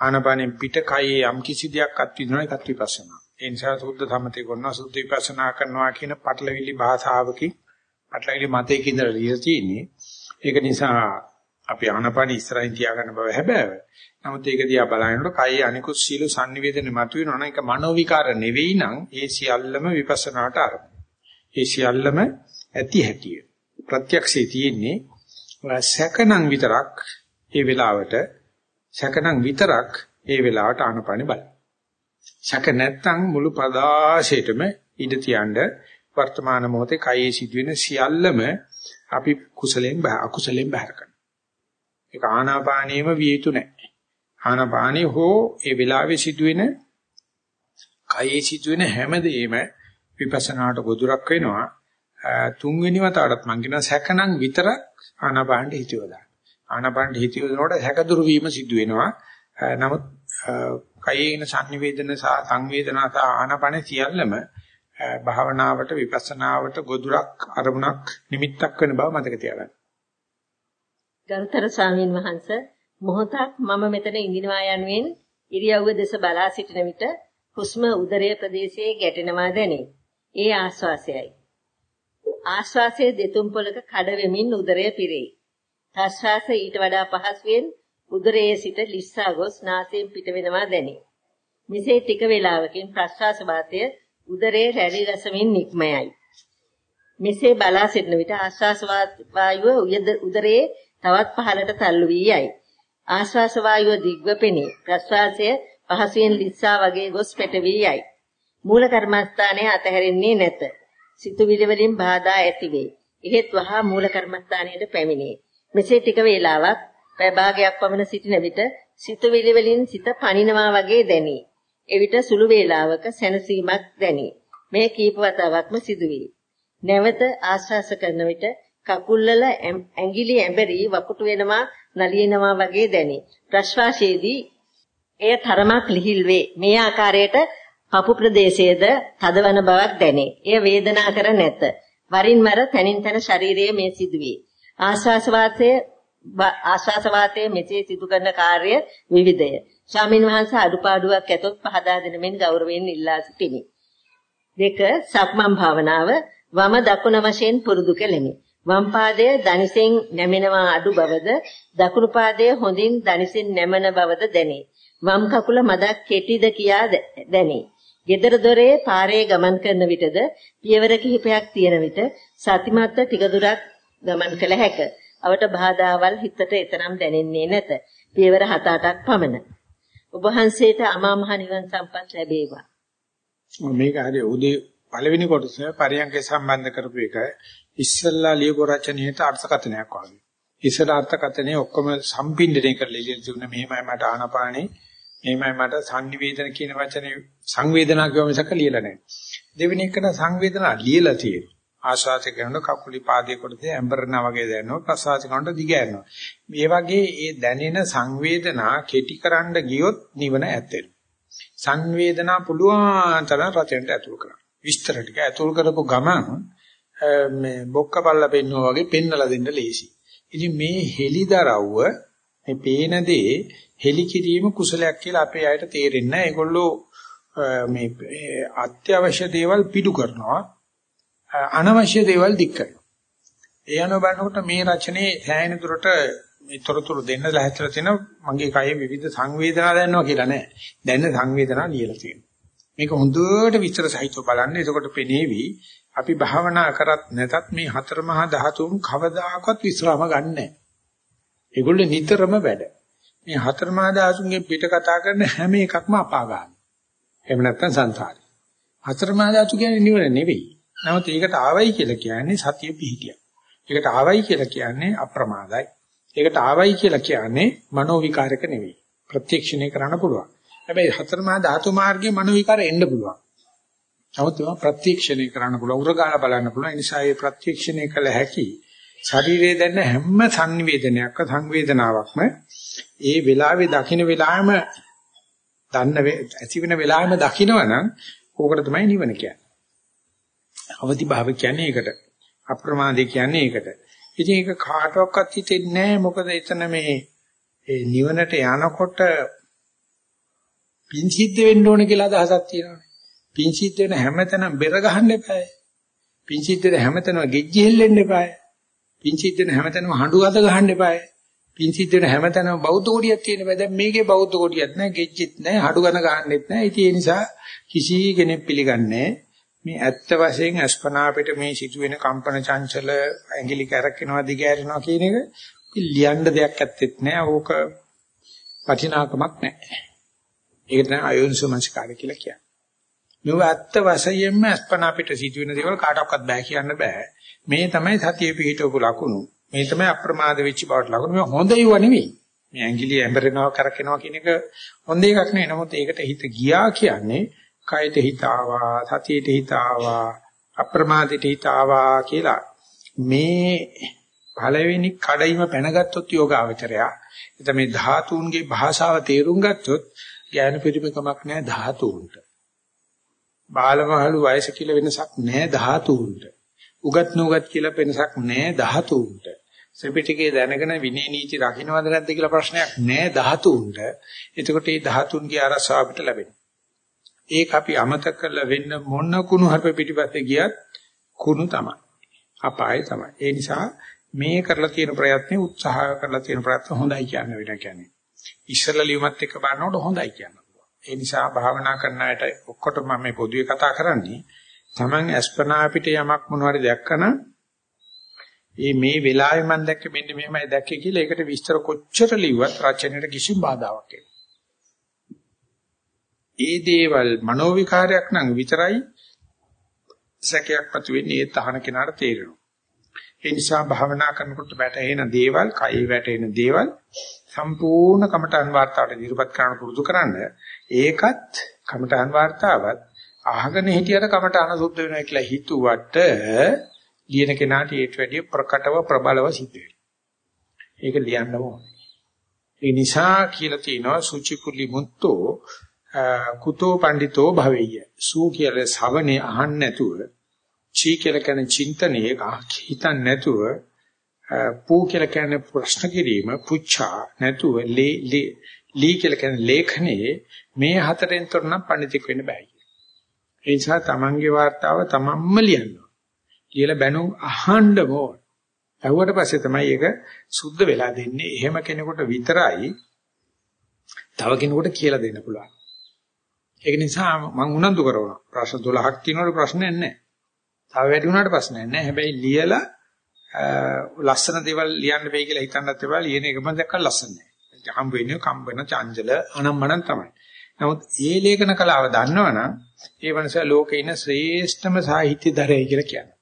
ආනාපානෙන් පිට කයේ යම් කිසි දෙයක් අත්විඳිනවා එකත් විපස්සනාව ඒ නිසා සුද්ධ සමතේ කරනවා සුද්ධ විපස්සනා කරනවා කියන පටලවිලි භාෂාවකින් පටලවිලි මතයකින් ඉඳලා ලියලා තියෙන්නේ. ඒක නිසා අපි ආනපන ඉස්සරහින් තියාගන්න බව හැබෑව. නමුත් ඒක දිහා බලනකොට කයි අනිකුත් සීල sannivedana මතුවෙනවා නම් ඒක මනෝ විකාර නෙවෙයි නම් ඒ සියල්ලම විපස්සනාට ආරම්භ. ඒ සියල්ලම ඇති හැටිය. ප්‍රත්‍යක්ෂයේ තියෙන්නේ සැකනම් විතරක් ඒ වෙලාවට සැකනම් විතරක් ඒ වෙලාවට ආනපන බලන්න. සැක නැත්තම් මුළු පදාශයටම ඉඳ තියන්න වර්තමාන මොහොතේ කයේ සිදුවෙන සියල්ලම අපි කුසලයෙන් අකුසලයෙන් බහැර කරනවා. ඒක ආනාපානියම විය යුතු නැහැ. ආනාපානිය හෝ ඒ වෙලාවේ සිදුවෙන කයේ සිදුවෙන හැමදේම විපස්සනාට ගොදුරක් වෙනවා. තුන්වෙනි වතාවටත් මම කියනවා සැකනම් විතරක් ආනාපානට හිතියවලා. ආනාපානට හිතියවනකොට සැකදුරු වීම සිදු වෙනවා. නමුත් කයේන සංනිවේදන සහ සංවේදනා සහ ආනාපාන සියල්ලම භාවනාවට විපස්සනාවට ගොදුරක් අරමුණක් නිමිත්තක් වෙන බව මතක තියාගන්න. ගරුතර ස්වාමීන් වහන්ස මොහොතක් මම මෙතන ඉඳිනවා යනුවෙන් ඉරියව්ව දෙස බලා සිටින විට හුස්ම උදරයේ ප්‍රදේශයේ ගැටෙනවා දැනේ. ඒ ආශ්වාසයයි. ආශ්වාසයේ දෙතුන් පොලක කඩ වෙමින් උදරය පිරේ. ප්‍රශ්වාස ඊට වඩා පහසුවෙන් උදරයේ සිට ලිස්සා ගොස් නාසයෙන් පිට වෙනවා දැනේ. මෙසේ ටික වේලාවකින් ප්‍රශ්වාස වාතය උදරයේ රැලි රසමින් නික්මයයි. මෙසේ බලා සිටන විට ආශ්වාස වායුව උදරයේ තවත් පහළට තල්ලු වී යයි. ආශ්වාස වායුව දිග්ව පෙනේ. ප්‍රශ්වාසය පහසුවෙන් ලිස්සා වගේ ගොස් පැටවී යයි. මූල කර්මස්ථානයේ අතහැරෙන්නේ නැත. සිතුවිලි වලින් බාධා ඇති වේ. එහෙත් වහා මූල කර්මස්ථානයට පැමිණේ. මෙසේ ටික වේලාවක් පැය භාගයක් පමණ සිටින විට සිතුවිලි වලින් සිත පනිනවා වගේ දැනේ. එවිට සුළු වේලාවක සැනසීමක් දැනේ. මේ කීප වතාවක්ම සිදුවේ. නැවත ආශ්වාස කරන විට කකුල්වල ඇඟිලි ඇඹරි වකුටු වෙනවා නලියනවා වගේ දැනේ. ප්‍රශ්වාසයේදී එය තරමක් ලිහිල් වේ. මේ ආකාරයට පපු ප්‍රදේශයේද තදවන බවක් දැනේ. එය වේදනා කර නැත. වරින් වර තනින් තන ශරීරයේ මේ සිදුවේ. ආශ්වාස වාතයේ ආශ්වාස වාතයේ මෙසේ සිදු කරන කාර්ය විවිධය. ස්වාමීන් වහන්සේ අඩුපාඩුවක් ඇතොත් පහදා දෙන මෙන් ගෞරවයෙන් ඉල්ලා සිටිමි. දෙක සක්මන් භාවනාව වම දකුණ වශයෙන් පුරුදු කෙලෙමි. වම් පාදය දනිසෙන් නැමෙනවා අඩු බවද දකුණු පාදය හොඳින් දනිසෙන් නැමෙන බවද දැනේ. වම් කකුල මදක් කෙටිද කියා දැනේ. gedara dore පාරේ ගමන් කරන විටද පියවර කිහිපයක් තියෙන විට සතිමත්ව ටික දුරක් ගමන් කළ හැක. අවට බාධාවල් හිතට එතරම් දැනෙන්නේ නැත. පියවර 7-8ක් පමණ. ඔබ වහන්සේට අමා මහ නිවන් සම්පත් ලැබේවා. මේක හරිය උදේ පළවෙනි කොටස පරියන්කේ සම්බන්ධ කරපු එක ඉස්සල්ලා ලියපු රචනයේට අර්ථකථනයක් වගේ. ඉස්සර අර්ථකථනයේ ඔක්කොම සම්පින්දණය කරලා ඉගෙන තිබුණා මෙහෙමයි මට ආනාපානේ මෙහෙමයි මට සංනිවේදන කියන වචනේ සංවේදනා කියව මිසක ලියලා නැහැ. දෙවෙනි එකට සංවේදනා ලියලා තියෙනවා. ආශාස කරන කකුලි පාදයේ කොටසේ ඇම්බරනා වගේ දැනෙනවා ප්‍රසවාස කරනකොට දිග යනවා. මේ වගේ ඒ දැනෙන සංවේදනා කෙටි කරන්න ගියොත් නිවන ඇත්තේ. සංවේදනා පුළුවන් තරම් රචනට ඇතුල් කරන්න. විස්තර ටික ඇතුල් කරපු ගමන් මේ බොක්ක පල්ලා පෙන්නවා වගේ පෙන්නලා දෙන්න ලේසි. ඉතින් මේ හෙලිදරව්ව මේ පේන දේ හෙලි කිරීම කුසලයක් කියලා අපේ අයට තේරෙන්නේ නැහැ. ඒගොල්ලෝ මේ අත්‍යවශ්‍ය දේවල් පිටු කරනවා. අනවශ්‍ය දේවල් දික් කරනවා. ඒ අනුව බලනකොට මේ රචනයේ සෑහෙන දුරට මේ තොරතුරු දෙන්න ලැහැත්ලා තින මගේ කයේ විවිධ සංවේදනා දැනනවා කියලා නෑ. දැන් සංවේදනා ලියලා තියෙනවා. මේක හොඳට විස්තර සහිතව බලන්න. එතකොට පෙනේවි අපි භාවනා කරත් නැතත් මේ හතර මහා ධාතුන් කවදාකවත් විස්රාම ගන්නෑ. ඒගොල්ලෝ නිතරම වැඩ. මේ හතර මහා ධාතුන්ගෙන් පිට කතා කරන හැම එකක්ම අපාගාමී. එහෙම නැත්නම් සංසාරේ. හතර මහා ධාතු කියන්නේ නිවන නෙවෙයි. නමුත් ඒකට ආවයි කියලා කියන්නේ සතිය පිහිටිය. ඒකට ආවයි කියලා කියන්නේ අප්‍රමාදයි. ඒකට ආවයි කියලා කියන්නේ මනෝ විකාරක නෙවෙයි. ප්‍රත්‍යක්ෂණය කරන්න පුළුවන්. හැබැයි හතර මහා ධාතු මාර්ගයේ මනෝ විකාර එන්න පුළුවන්. නමුත් ඒවා ප්‍රත්‍යක්ෂණය කරන්න පුළුවන්. උරගාලා බලන්න පුළුවන්. ඒ නිසා මේ ප්‍රත්‍යක්ෂණය කළ හැකි ශරීරයේ දැනෙන හැම සංනිවේදනයක්ක සංවේදනාවක්ම ඒ වෙලාවේ දකින්න වෙලාවෙම දන්න ඇති වෙන වෙලාවෙම දකින්නවනම් ඕකට තමයි නිවන කියන්නේ. අවදි භාව කියන්නේ ඒකට. අප්‍රමාදේ කියන්නේ ඒකට. ඉතින් ඒක කාටවත් හිතෙන්නේ නැහැ මොකද එතන මේ ඒ නිවනට යනකොට පින් සිද්ධ වෙන්න ඕන කියලා අදහසක් තියෙනවානේ. පින් සිද්ධ වෙන හැමතැනම බෙර ගහන්න එපායි. පින් සිද්ධ වෙන හැමතැනම ගෙජ්ජි හෙල්ලෙන්න එපායි. පින් සිද්ධ වෙන හැමතැනම හඬු අත ගහන්න එපායි. පින් සිද්ධ වෙන හැමතැනම බෞද්ධ කොටියක් තියෙන බෑ. දැන් මේකේ බෞද්ධ කොටියක් නැහැ, ගෙජ්ජිත් නැහැ, හඬු ගන ගහන්නෙත් නැහැ. ඉතින් ඒ නිසා කිසි කෙනෙක් පිළිගන්නේ මේ ඇත්ත වශයෙන් අස්පනා අපිට මේ සිදුවෙන කම්පන චංචල ඇඟිලි කැරකෙනවා දිගෑරෙනවා කියන එක ලියන්න දෙයක් ඇත්තෙත් නෑ ඕක වටිනාකමක් නෑ ඒක තමයි අයෝනිසෝ මනසිකාරය කියලා කියන්නේ මෙව ඇත්ත වශයෙන්ම අස්පනා පිට සිදුවෙන දේවල් කාටවත් බෑ කියන්න බෑ. මේ තමයි සතිය පිහිටවපු ලකුණු. මේ තමයි අප්‍රමාද වෙච්ච බවට ලකුණු. මේ හොඳ ඒව නෙවෙයි. මේ ඇඟිලි ඇඹරෙනවා කරකිනවා කියන එක හොඳ එකක් නෙවෙයි. නමුත් ඒකට හිත ගියා කියන්නේ කයට හිත ආවා, සතියට හිත ආවා, අප්‍රමාදයට හිත ආවා කියලා මේ පළවෙනි කඩයිම පැනගත්තොත් යෝගාවචරයා එතන මේ ධාතුන්ගේ භාෂාව තේරුම් ගත්තොත් ඥාන පරිමකමක් නැහැ ධාතුන්ට. බාලමහලු වයස කියලා වෙනසක් නැහැ ධාතුන්ට. උගත් නුගත් කියලා වෙනසක් නැහැ ධාතුන්ට. ත්‍රිපිටකයේ දැනගෙන විනය නීති රකින්නවද නැද්ද කියලා ප්‍රශ්නයක් නැහැ ධාතුන්ට. එතකොට මේ ධාතුන්ගේ අරසාව අපිට ලැබෙනවා. ඒක අපි අමතක කරලා වෙන්න මොන කුණු හරප පිටිපස්සේ ගියත් කුණු තමයි. අපාය තමයි. ඒ නිසා මේ කරලා තියෙන ප්‍රයත්නේ උත්සාහ කරලා තියෙන ප්‍රයත්න හොඳයි කියන වෙන කියන්නේ. ඉස්සලා ලියුමත් එක්ක බලනකොට හොඳයි කියනවා. ඒ නිසා භාවනා කරන අයට ඔක්කොටම මම මේ පොදුවේ කතා කරන්නේ Taman අස්පනා අපිට යමක් මොනවාරි දැක්කන ඒ මේ වෙලාවේ මම දැක්ක මෙන්න මෙහෙමයි දැක්කේ කියලා ඒකට විස්තර කොච්චර ලිව්වත් රචනයට කිසිම බාධාවක් ඒ දේවල් මනෝ විකාරයක් නම් විතරයි සැකයක් පතු වෙන්නේ ඒ තහන කෙනාට තේරෙනවා. ඒ නිසා භාවනා කරනකොට වැටෙන දේවල්, කයි වැටෙන දේවල් සම්පූර්ණ කමඨාන් වාර්තාවට ඉදිරිපත් කරන්න පුරුදු කරන්න ඒකත් කමඨාන් වාර්තාවත් අහගෙන හිටියට කමඨාන සුද්ධ වෙනවා කියලා හිතුවට ලියන කෙනාට ඊට වැඩිය ප්‍රකටව ප්‍රබලව සිද්ධ වෙනවා. ඒක ලියන්න ඕනේ. ඒ නිසා කියලා තියෙනවා සුචිකුලි මුත්තෝ කුතෝ පඬිතෝ භවෙය්‍ය සූ කියලා ශවණේ අහන්න නැතුව චී කියලා කියන චින්තනයේ හිතන්න නැතුව පූ කියලා කියන ප්‍රශ්න කිරීම පුච්චා නැතුව ලේ ලේ ලී කියලා කියන ලේඛනයේ මේ හතරෙන් තොර නම් පඬිතෙක් වෙන්න බෑ ඒ නිසා තමන්ගේ වார்த்தාව තමන්ම ලියනවා. කියලා බැනුම් අහන්න ඕන. ඇහුවට පස්සේ තමයි ඒක සුද්ධ වෙලා දෙන්නේ. එහෙම කෙනෙකුට විතරයි තව කෙනෙකුට කියලා දෙන්න පුළුවන්. ඒක නිසා මම උනන්දු කරනවා. ප්‍රශ්න 12ක් තියෙනකොට ප්‍රශ්නයක් නැහැ. තව වැඩි වුණාට ප්‍රශ්නයක් නැහැ. හැබැයි ලියලා ලස්සන දේවල් ලියන්න වෙයි කියලා හිතන්නත් එපා. ලියන එකම දැක්කම ලස්සන නැහැ. හම්බ වෙන්නේ කම් වෙන චංජල අනම්මනම් තමයි. නමුත් ඒ ලේඛන කලාව දන්නවනම් ඒ වෙනස ලෝකේ ඉන්න ශ්‍රේෂ්ඨම සාහිත්‍ය දරයි කියලා කියනවා.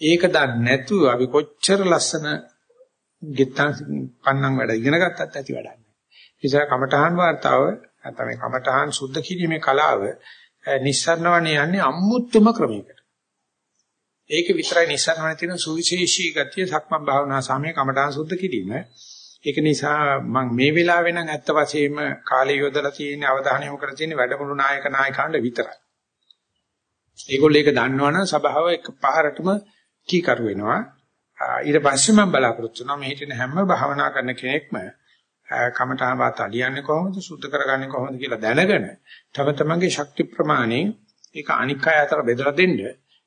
ඒක දන්නේ නැතුව අපි කොච්චර ලස්සන ගෙත්තන් පන්නම් වැඩ ඉගෙන ගත්තත් ඇති වැඩක් නැහැ. ඒ නිසා කමඨහන් වார்த்தාව නැත්නම් මේ කමඨහන් සුද්ධ කිරීමේ කලාව නිස්සාරණවන්නේ යන්නේ අමුතුම ක්‍රමයකට. ඒක විතරයි නිස්සාරණවනේ තියෙන සුවිශේෂී ගතිය සක්මන් භාවනා සමය කමඨහන් සුද්ධ කිරීම. ඒක නිසා මම මේ වෙලාවේ නම් ඇත්ත වශයෙන්ම කාලය යොදලා තියෙන අවධානය යොමු කරලා තියෙන වැඩමුළු නායක නායිකාණ්ඩ විතරයි. ඒගොල්ලෝ ඒක දන්නවනම් සභාව එකපාරටම කීකරු වෙනවා. ඊට පස්සේ මම බලාපොරොත්තු වෙනවා මේ හිටින හැම භාවනා කරන කෙනෙක්ම කමඨාන වාත අලියන්නේ කොහොමද සුද්ධ කරගන්නේ කොහොමද කියලා දැනගෙන තම තමන්ගේ ශක්ති ප්‍රමාණය ඒක අනික් අය අතර බෙදලා දෙන්න.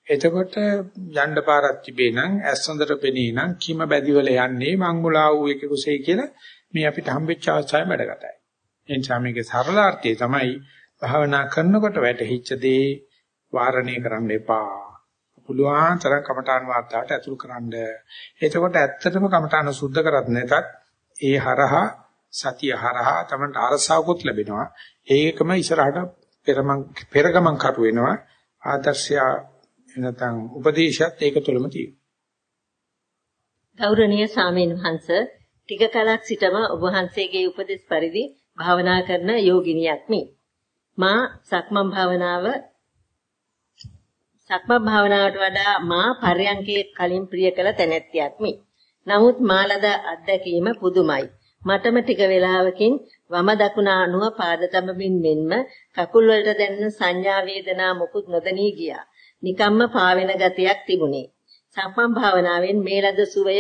එතකොට යන්න පාරක් තිබේ නම් ඇස් හොඳට පෙනී නම් කිම බැදිවල යන්නේ මං මුලා වූ එක කුසෙයි කියලා මේ අපිට හම්බෙච්ච අවස්ථාවේ වැඩගතයි. එනිසා මේකේ සරලාර්ථය තමයි භාවනා කරනකොට වැටහිච්ච දේ වාරණය කරන්න එපා. පුළුවන් තරම් කමඨාන් වාර්තාවට ඇතුල් කරන්න. එතකොට ඇත්තටම කමඨාන සුද්ධ කරත් නැතත් ඒ හරහා සතිය හරහා තමයි අරසාවකුත් ලැබෙනවා. ඒකම ඉස්සරහට පෙරමං පෙරගමන් කරු වෙනවා. ආදර්ශය නැත්නම් උපදේශයත් ඒක තුළම තියෙනවා. ගෞරවනීය සාමීන් වහන්ස ටික කලක් සිටම ඔබ වහන්සේගේ උපදෙස් පරිදි භාවනා කරන යෝගිනියක්මි. මා සක්මන් භාවනාව සක්මන් භාවනාවට වඩා මා පර්යංකයේ කලින් ප්‍රිය කළ තැනැත්තියක්මි. නමුත් මාලද අත්දැකීම පුදුමයි. මටම ටික වේලාවකින් වම දකුණ අනුව පාද තබමින් මෙන්ම කකුල් වලට දැනෙන සංඥා වේදනා මුකුත් නොදැනී ගියා. නිකම්ම පාවෙන ගතියක් තිබුණේ. සක්මන් භාවනාවෙන් මේ ලද සුවය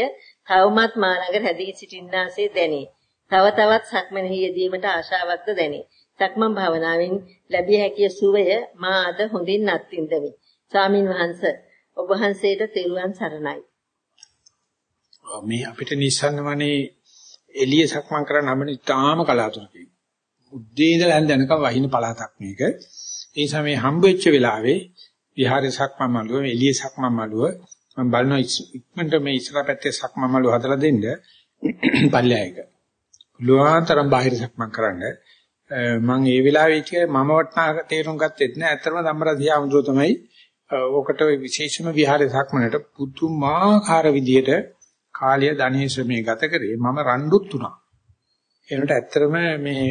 තවමත් මා ළඟ රැඳී සිටින්නාසේ දැනේ. තව තවත් සක්මනෙහි යෙදීමට ආශාවක්ද දැනේ. සක්මන් භාවනාවෙන් ලැබිය හැකි සුවය මා අද හොඳින් අත්විඳමි. ස්වාමින් වහන්සේ ඔබ වහන්සේට තෙරුවන් සරණයි. මේ අපිට නිසන්නවනේ එළිය සක්මන් කරන්න හැම ඉතාලම කලාතුරකින්. උද්දී ඉඳලා හැන්ද යනකම් වහින පළාතක් මේක. ඒ නිසා මේ හම්බ වෙච්ච වෙලාවේ විහාරේ සක්මන් මළුව, එළිය සක්මන් මළුව මම බලනවා ඉක්මනට මේ ඉස්සර පැත්තේ සක්මන් මළුව හදලා දෙන්න පල්ලෙයක. ලුවාතරම් බාහිර සක්මන් කරන්න. මම ඒ වෙලාවේ කිය මම වටනා තේරුම් ගත්තෙත් නෑ. ඇත්තටම ධම්මරසිය අමුද්‍රෝ තමයි ඕකට විශේෂම විහාරයේ සක්මනට පුදුමාකාර විදියට කාලය ධනෙ ශ්‍රමයේ ගත කරේ මම රණ්ඩුත් උනා. ඒකට ඇත්තටම මේ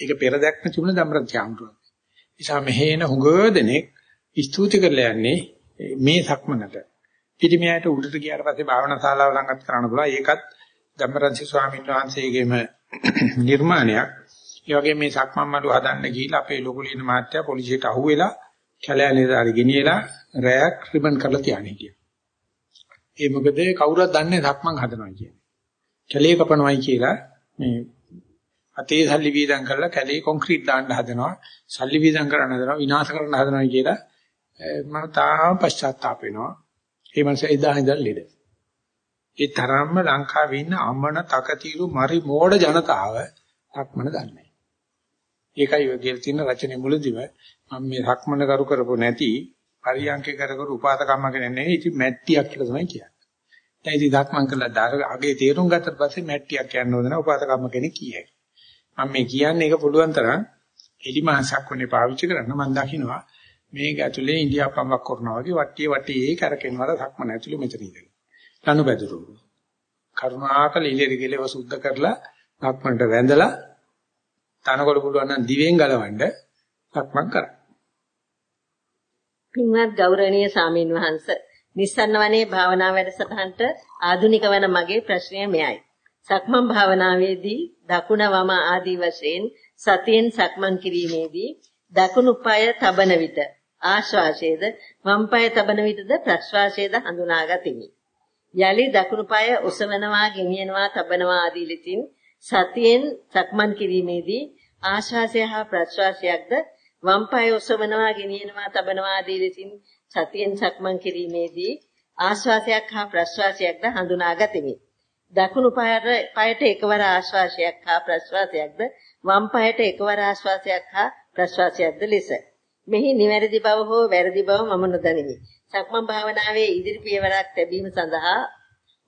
ඒක පෙර දැක්ම තිබුණ ධම්මරසිය අමුද්‍රෝ. නිසා මෙහෙන හුඟ දෙනෙක් ස්තුති කරලා යන්නේ මේ සක්මනට. පිටිමියට උඩට ගියාට පස්සේ භාවනා ශාලාව ළඟත් කරන්න පුළුවන්. ඒකත් ධම්මරන්සි ස්වාමීන් වහන්සේගේම නිර්මාණයක්. ඒ වගේ මේ සක්මන් මඩු හදන්න ගිහිල්ලා අපේ ලොකු ලියන මාත්‍යා පොලිසියට අහුවෙලා කැලෑනේ දාරි ගෙනියලා රැයක් රිබන් කරලා තියානේ කියන. ඒ මොකද කවුරුත් දන්නේ සක්මන් හදනවා කියන්නේ. කැලේ කපනවයි කියලා මේ අතේ සල්ලි වීදම් කරලා කැලේ කොන්ක්‍රීට් දාන්න හදනවා. සල්ලි වීදම් කරන්න හදනවා විනාශ කරන්න හදනවා කියලා මම තාම පශ්චාත්තාප වෙනවා. ඒ මනස එදා ඉඳන් ලෙඩ. ඒ තරම්ම ලංකාවේ ඉන්න අමන තකතිරු මරි මෝඩ ජනතාව සක්මන දන්නේ ඒකයි ඔය ගෙල් තියෙන රචනයේ මුලදිම මම මේ සක්මන කරු කරපො නැති පරියන්කේ කර කර උපාතකම්ම කෙනෙක් නෙවෙයි ඉතින් මැට්ටියක් කියලා තමයි කියන්නේ. දැන් ඉතින් සක්මන් කළා දාර අගේ තේරුම් ගත්තට පස්සේ මැට්ටියක් කියන්න ඕන නැහැ උපාතකම්ම කෙනෙක් කියයි. මම මේ කියන්නේ ඒක පුළුවන් තරම් එලිමහසක් වනේ පාවිච්චි කරන්න මම දකින්නවා මේක ඇතුලේ ඉන්දියාපම්වක් කරනවා වගේ වට්ටිය වට්ටියේ කරකිනවල සක්මන ඇතුලේ මෙතන ඉඳලා. ලනුපැදුරු. කරුණාකර ඉලිරි කෙලව සුද්ධ කරලා සක්මන්ට වැඳලා තනකොළ පුළුවන් නම් දිවෙන් ගලවන්න සක්මන් කරා. පින්වත් ගෞරවනීය සාමීන් වහන්ස නිස්සන්න වනේ භාවනා වැඩසටහනට ආධුනික වන මගේ ප්‍රශ්නය මෙයයි. සක්මන් භාවනාවේදී දකුණ වම ආදී වශයෙන් සතියෙන් සක්මන් කිරීමේදී දකුණු පාය තබන විට ආශ්වාසයේද වම් පාය තබන විටද ප්‍රශ්වාසයේද හඳුනාගතිමි. යලි දකුණු පාය ඔසවනවා, ගෙනියනවා, තබනවා ආදී ලෙසින් සතියෙන් සක්මන් කිරීමේදී ආශ්වාසය හා ප්‍රශ්වාසයක්ද වම් පාය ඔසවනවා, ගෙනියනවා, තබනවා ආදී ලෙසින් සතියෙන් සක්මන් කිරීමේදී ආශ්වාසයක් හා ප්‍රශ්වාසයක්ද හඳුනාගතිමි. දකුණු පායට එකවර ආශ්වාසයක් හා ප්‍රශ්වාසයක්ද වම් පායට එකවර ආශ්වාසයක් හා ප්‍රශ්වාසයක්ද ලෙස. මෙහි නිවැරදි බව හෝ වැරදි බව මම නොදනිමි. සක්මන් භාවනාවේ ඉදිරි පියවරක් ලැබීම සඳහා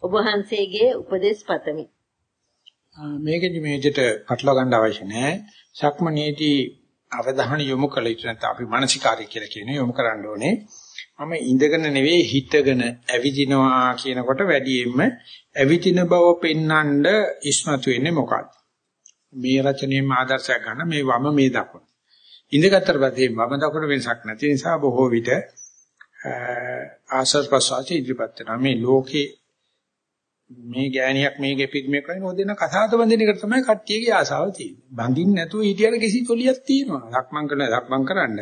ඔබ වහන්සේගේ උපදෙස් පතමි. මේකෙදි මේකට පටලවා ගන්න අවශ්‍ය නැහැ. සක්මනේදී අවධානය යොමු කළ යුතු නැත්නම් අපි මානසිකාරය කියලා කියන යොමු කරන්න ඕනේ. මම ඉඳගෙන නෙවෙයි හිටගෙන ඇවිදිනවා කියනකොට වැඩියෙන්ම ඇවිදින බව පෙන්වන්න ඉස්මතු වෙන්නේ මොකක්ද? මේ රචනයේ ආදර්ශයක් ගන්න මේ වම මේ දකුණ. ඉඳගත්තර පස්සේ වම දකුණ වෙනසක් නැති නිසා බොහෝ විට ආසර් ප්‍රසාරී ඉදිරිපත් වෙනවා. මේ ලෝකේ මේ ගෑණියක් මේකේ පිළිමයක් වයින් ඔය දෙන කසාද බඳින එක තමයි කට්ටියගේ ආසාව තියෙන්නේ. බඳින්න නැතුව හිටියට කිසි තොලියක් තියෙනවා. ලක්මන් කරන ලක්මන් කරන්න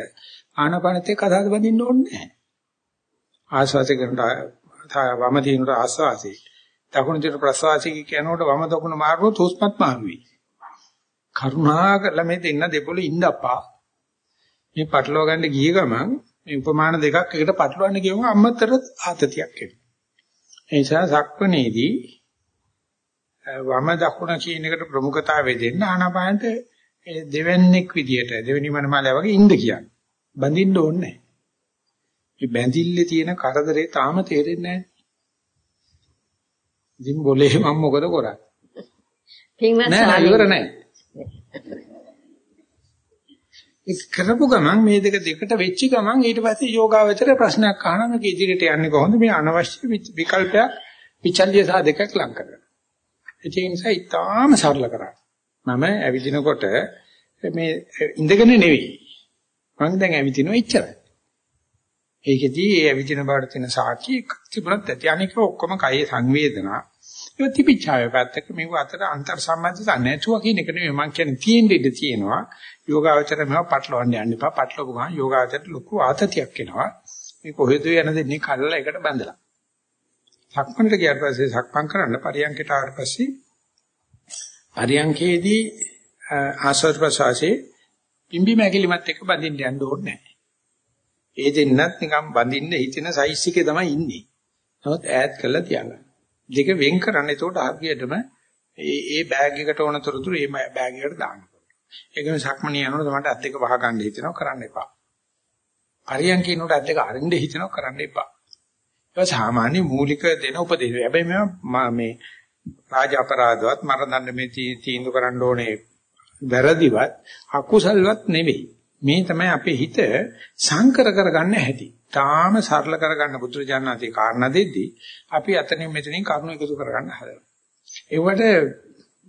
ආනපනත් එක්ක කසාද බඳින්න ඕනේ නැහැ. ආස්වාසය කරනට වම දිනට ආස්වාසි. දකුණු දිනට ප්‍රසවාසි කියනකොට වම දකුණ මාරුවොත් හුස්මත් මාරුයි. කරුණාකරලා මේ දෙන්න දෙපොළ ඉන්නපා. මේ පටලවා ගන්න ගිය ගමන් මේ උපමාන දෙකක් එකට පටලවන්න ගියම අම්මතර ආතතියක් එනවා. ඒ නිසා සක්මණේදී වම දකුණ කියන එකට ප්‍රමුඛතාවය දෙන්න ආනාපානට දෙවන්නේක් විදියට දෙවෙනි මනමාලය වගේ ඉන්න කියන්නේ. බඳින්න ඕනේ නැහැ. මේ බැඳිල්ලේ තියෙන කරදරේ තාම තේරෙන්නේ නැහැ. ඉතින් બોලේ මම මොකද කරන්නේ? පින්වත් නෑ ඉවර නෑ. ඒ කරපු ගමන් මේ දෙක දෙකට වෙච්ච ගමන් ඊට පස්සේ යෝගාවචර ප්‍රශ්නයක් අහනවා මේක ඉදිරියට යන්නේ කොහොමද මේ අනවශ්‍ය විකල්පයක් විචල්්‍ය සහ දෙකක් ලං කරගන්න. ඒ නිසා ඊටාම සරල කරා. මම ඇවිදිනකොට මේ ඉඳගෙන නෙවෙයි. මම දැන් ඇවිදිනවා ඉච්චරයි. ඒකෙදී ඒ ඇවිදින බවට තියෙන සාක්ෂි තිබුණත් ඇති. අනික ඔක්කොම කයේ සංවේදනා. ඒක තිබිච්චාවේ පැත්තක මේව අතර අන්තර් සම්බන්ධතා නැතුව කියන එක නෙමෙයි මම කියන්නේ තියෙන්න ඉඩ තියෙනවා. යෝගාවචර මේව පටලවන්න යන්න එපා. පටලවපු ගමන් යෝගාවචරට ලොකු ආතතියක් එනවා. මේ කොහෙද යන දෙන්නේ කල්ලා එකට බැඳලා. සක්මණට ගියාට පස්සේ සක්මන් කරන්න පරියන්කට ආවට පස්සේ පරියන්කේදී ආශ්වාස ප්‍රශ්වාසයේ පිම්බි මැකිලිමත් එක්ක බඳින්න යන්න ඕනේ නැහැ. ඒ දෙන්නත් නිකන් බඳින්න හිතෙන සයිස් එකේ තමයි ඉන්නේ. නමුත් ඈඩ් කරලා තියන්න. දෙක වෙන් කරන්න. එතකොට හරියටම ඒ ඒ බෑග් එකට ඕන තොරතුරු ඒ බෑග් එකට දාන්න. ඒකම සක්මණේ යනකොට තමයි අත් දෙක වහ ගන්න හිතෙනවා කරන්න එපා. හරියන් කියනකොට අත් දෙක අරින්න හිතෙනවා කරන්න එපා. ඒක සාමාන්‍ය මූලික දෙන උපදේශ. හැබැයි මම මේ රාජ අපරාධවත් මරණ දඬ මේ තීන්දුව කරන්න ඕනේ වැරදිවත් අකුසල්වත් නෙවෙයි. මේ තමයි අපේ හිත සංකර කරගන්න හැටි. තාම සරල කරගන්න බුදුරජාණන්සේ කාරණා දෙද්දී අපි අතනින් මෙතනින් කරුණු එකතු කරගන්න හදනවා. ඒවට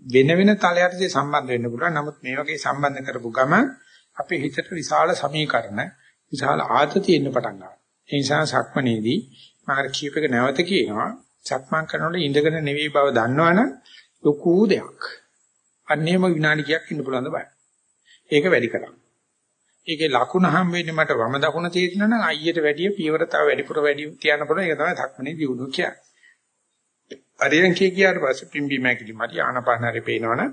වෙන වෙන තලයටදී සම්බන්ධ වෙන්න පුළුවන්. නමුත් මේ වගේ සම්බන්ධ කරපු ගමන් අපේ හිතට විශාල සමීකරණ, විශාල ආතතිය එන්න පටන් ගන්නවා. ඒ නිසා සක්මනේදී මාර කීපක නැවත කියනවා සක්මන් කරනකොට ඉඳගෙන නෙවෙයි බව දන්නවනම් ලොකු දෙයක්. අන්නේම විනාඩි කීයක් ඉන්න පුළුවන්ද බලන්න. ඒක වැඩි කරන්න. ඒකේ ලකුණ හම් වෙන්නේ මට වම දකුණ තේරෙනවා නම් අයියට වැඩිය පියවර තව වැඩිපුර වැඩි තියන්න පුළුවන්. ඒක තමයි සක්මනේ දියුණුව කියන්නේ. පරියන්කේ ගියාට පස්සේ පිම්බි මැකිලි මරි ආනපානරේ පේනවනම්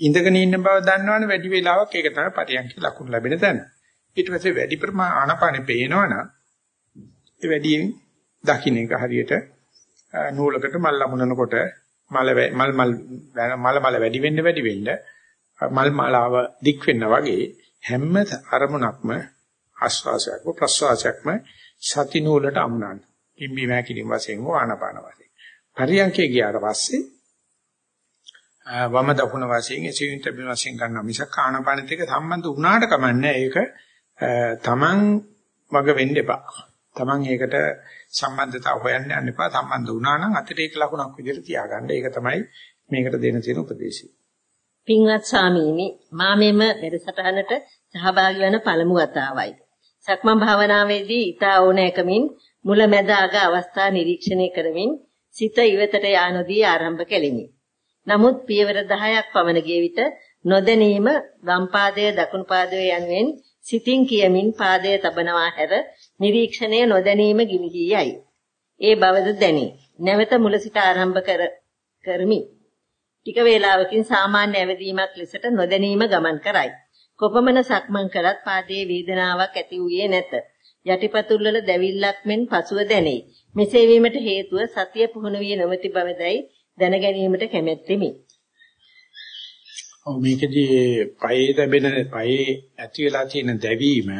ඉඳගෙන ඉන්න බව දන්නවනේ වැඩි වේලාවක් ඒක තමයි පරියන්කේ ලකුණු ලැබෙන තැන. ඊට පස්සේ වැඩි ප්‍රමාණ ආනපානේ පේනවනම් ඒ වැඩියෙන් දකින්න එක හරියට නූලකට මල් ලමුනනකොට මල මල් මල් මල මල වැඩි වෙන්න වැඩි වෙන්න මල් මාලාව දික් වෙන්න වගේ හැම අරමුණක්ම ආස්වාසයක්ම ප්‍රස්වාසයක්ම සති නූලට අමුණන. පිම්බි මෑකිලින් වශයෙන් හෝ ආනපාන වශයෙන්. පරියන්කේ ගියාට පස්සේ වම දකුණ වශයෙන් එසිවින්ට බිම වශයෙන් ගන්න මිසක් ආනපානෙත් එක්ක සම්බන්ධ වුණාට කමන්නේ ඒක තමන් වග වෙන්න එපා. තමන් ඒකට සම්බන්ධතාව හොයන්න යන්න එපා. සම්බන්ධ වුණා නම් අතිරේක ලකුණක් විදිහට තියාගන්න. ඒක තමයි මේකට දෙන තියෙන උපදේශය. පින්වත් ස්වාමීනි මා මෙම වැඩසටහනට සහභාගී වන පළමු වතාවයි. සක්මන් භාවනාවේදී ඊට ඕනෑකමින් මුලැමැද අග අවස්ථා නිරීක්ෂණය කරමින් සිත ඉවතට යානදී ආරම්භ කෙලිමි. නමුත් පියවර 10ක් පමණ ගිය විට නොදැනීම වම් පාදයේ දකුණු පාදයේ යනුවෙන් සිතින් කියමින් පාදයේ තබනවා හැර නිරීක්ෂණය නොදැනීම ගිලිහි යයි. ඒ බවද දැනේ. නැවත මුල සිට ආරම්භ කර කරමි. ටික වේලාවකින් සාමාන්‍ය ඇවදීමක් ලෙසට නොදැනීම ගමන් කරයි. කොපමණ සක්මන් කළත් පාදයේ වේදනාවක් ඇති වූයේ නැත. යටිපතුල් වල දැවිල්ලක් මෙන් පසුව දැනේ. මෙසේ වීමට හේතුව සතිය පුහුණු වී නොමැති බවදයි දැන ගැනීමට කැමැත්තෙමි. ඔව් මේකදී පයේ දැබෙන පයේ ඇති වෙලා තියෙන දැවීම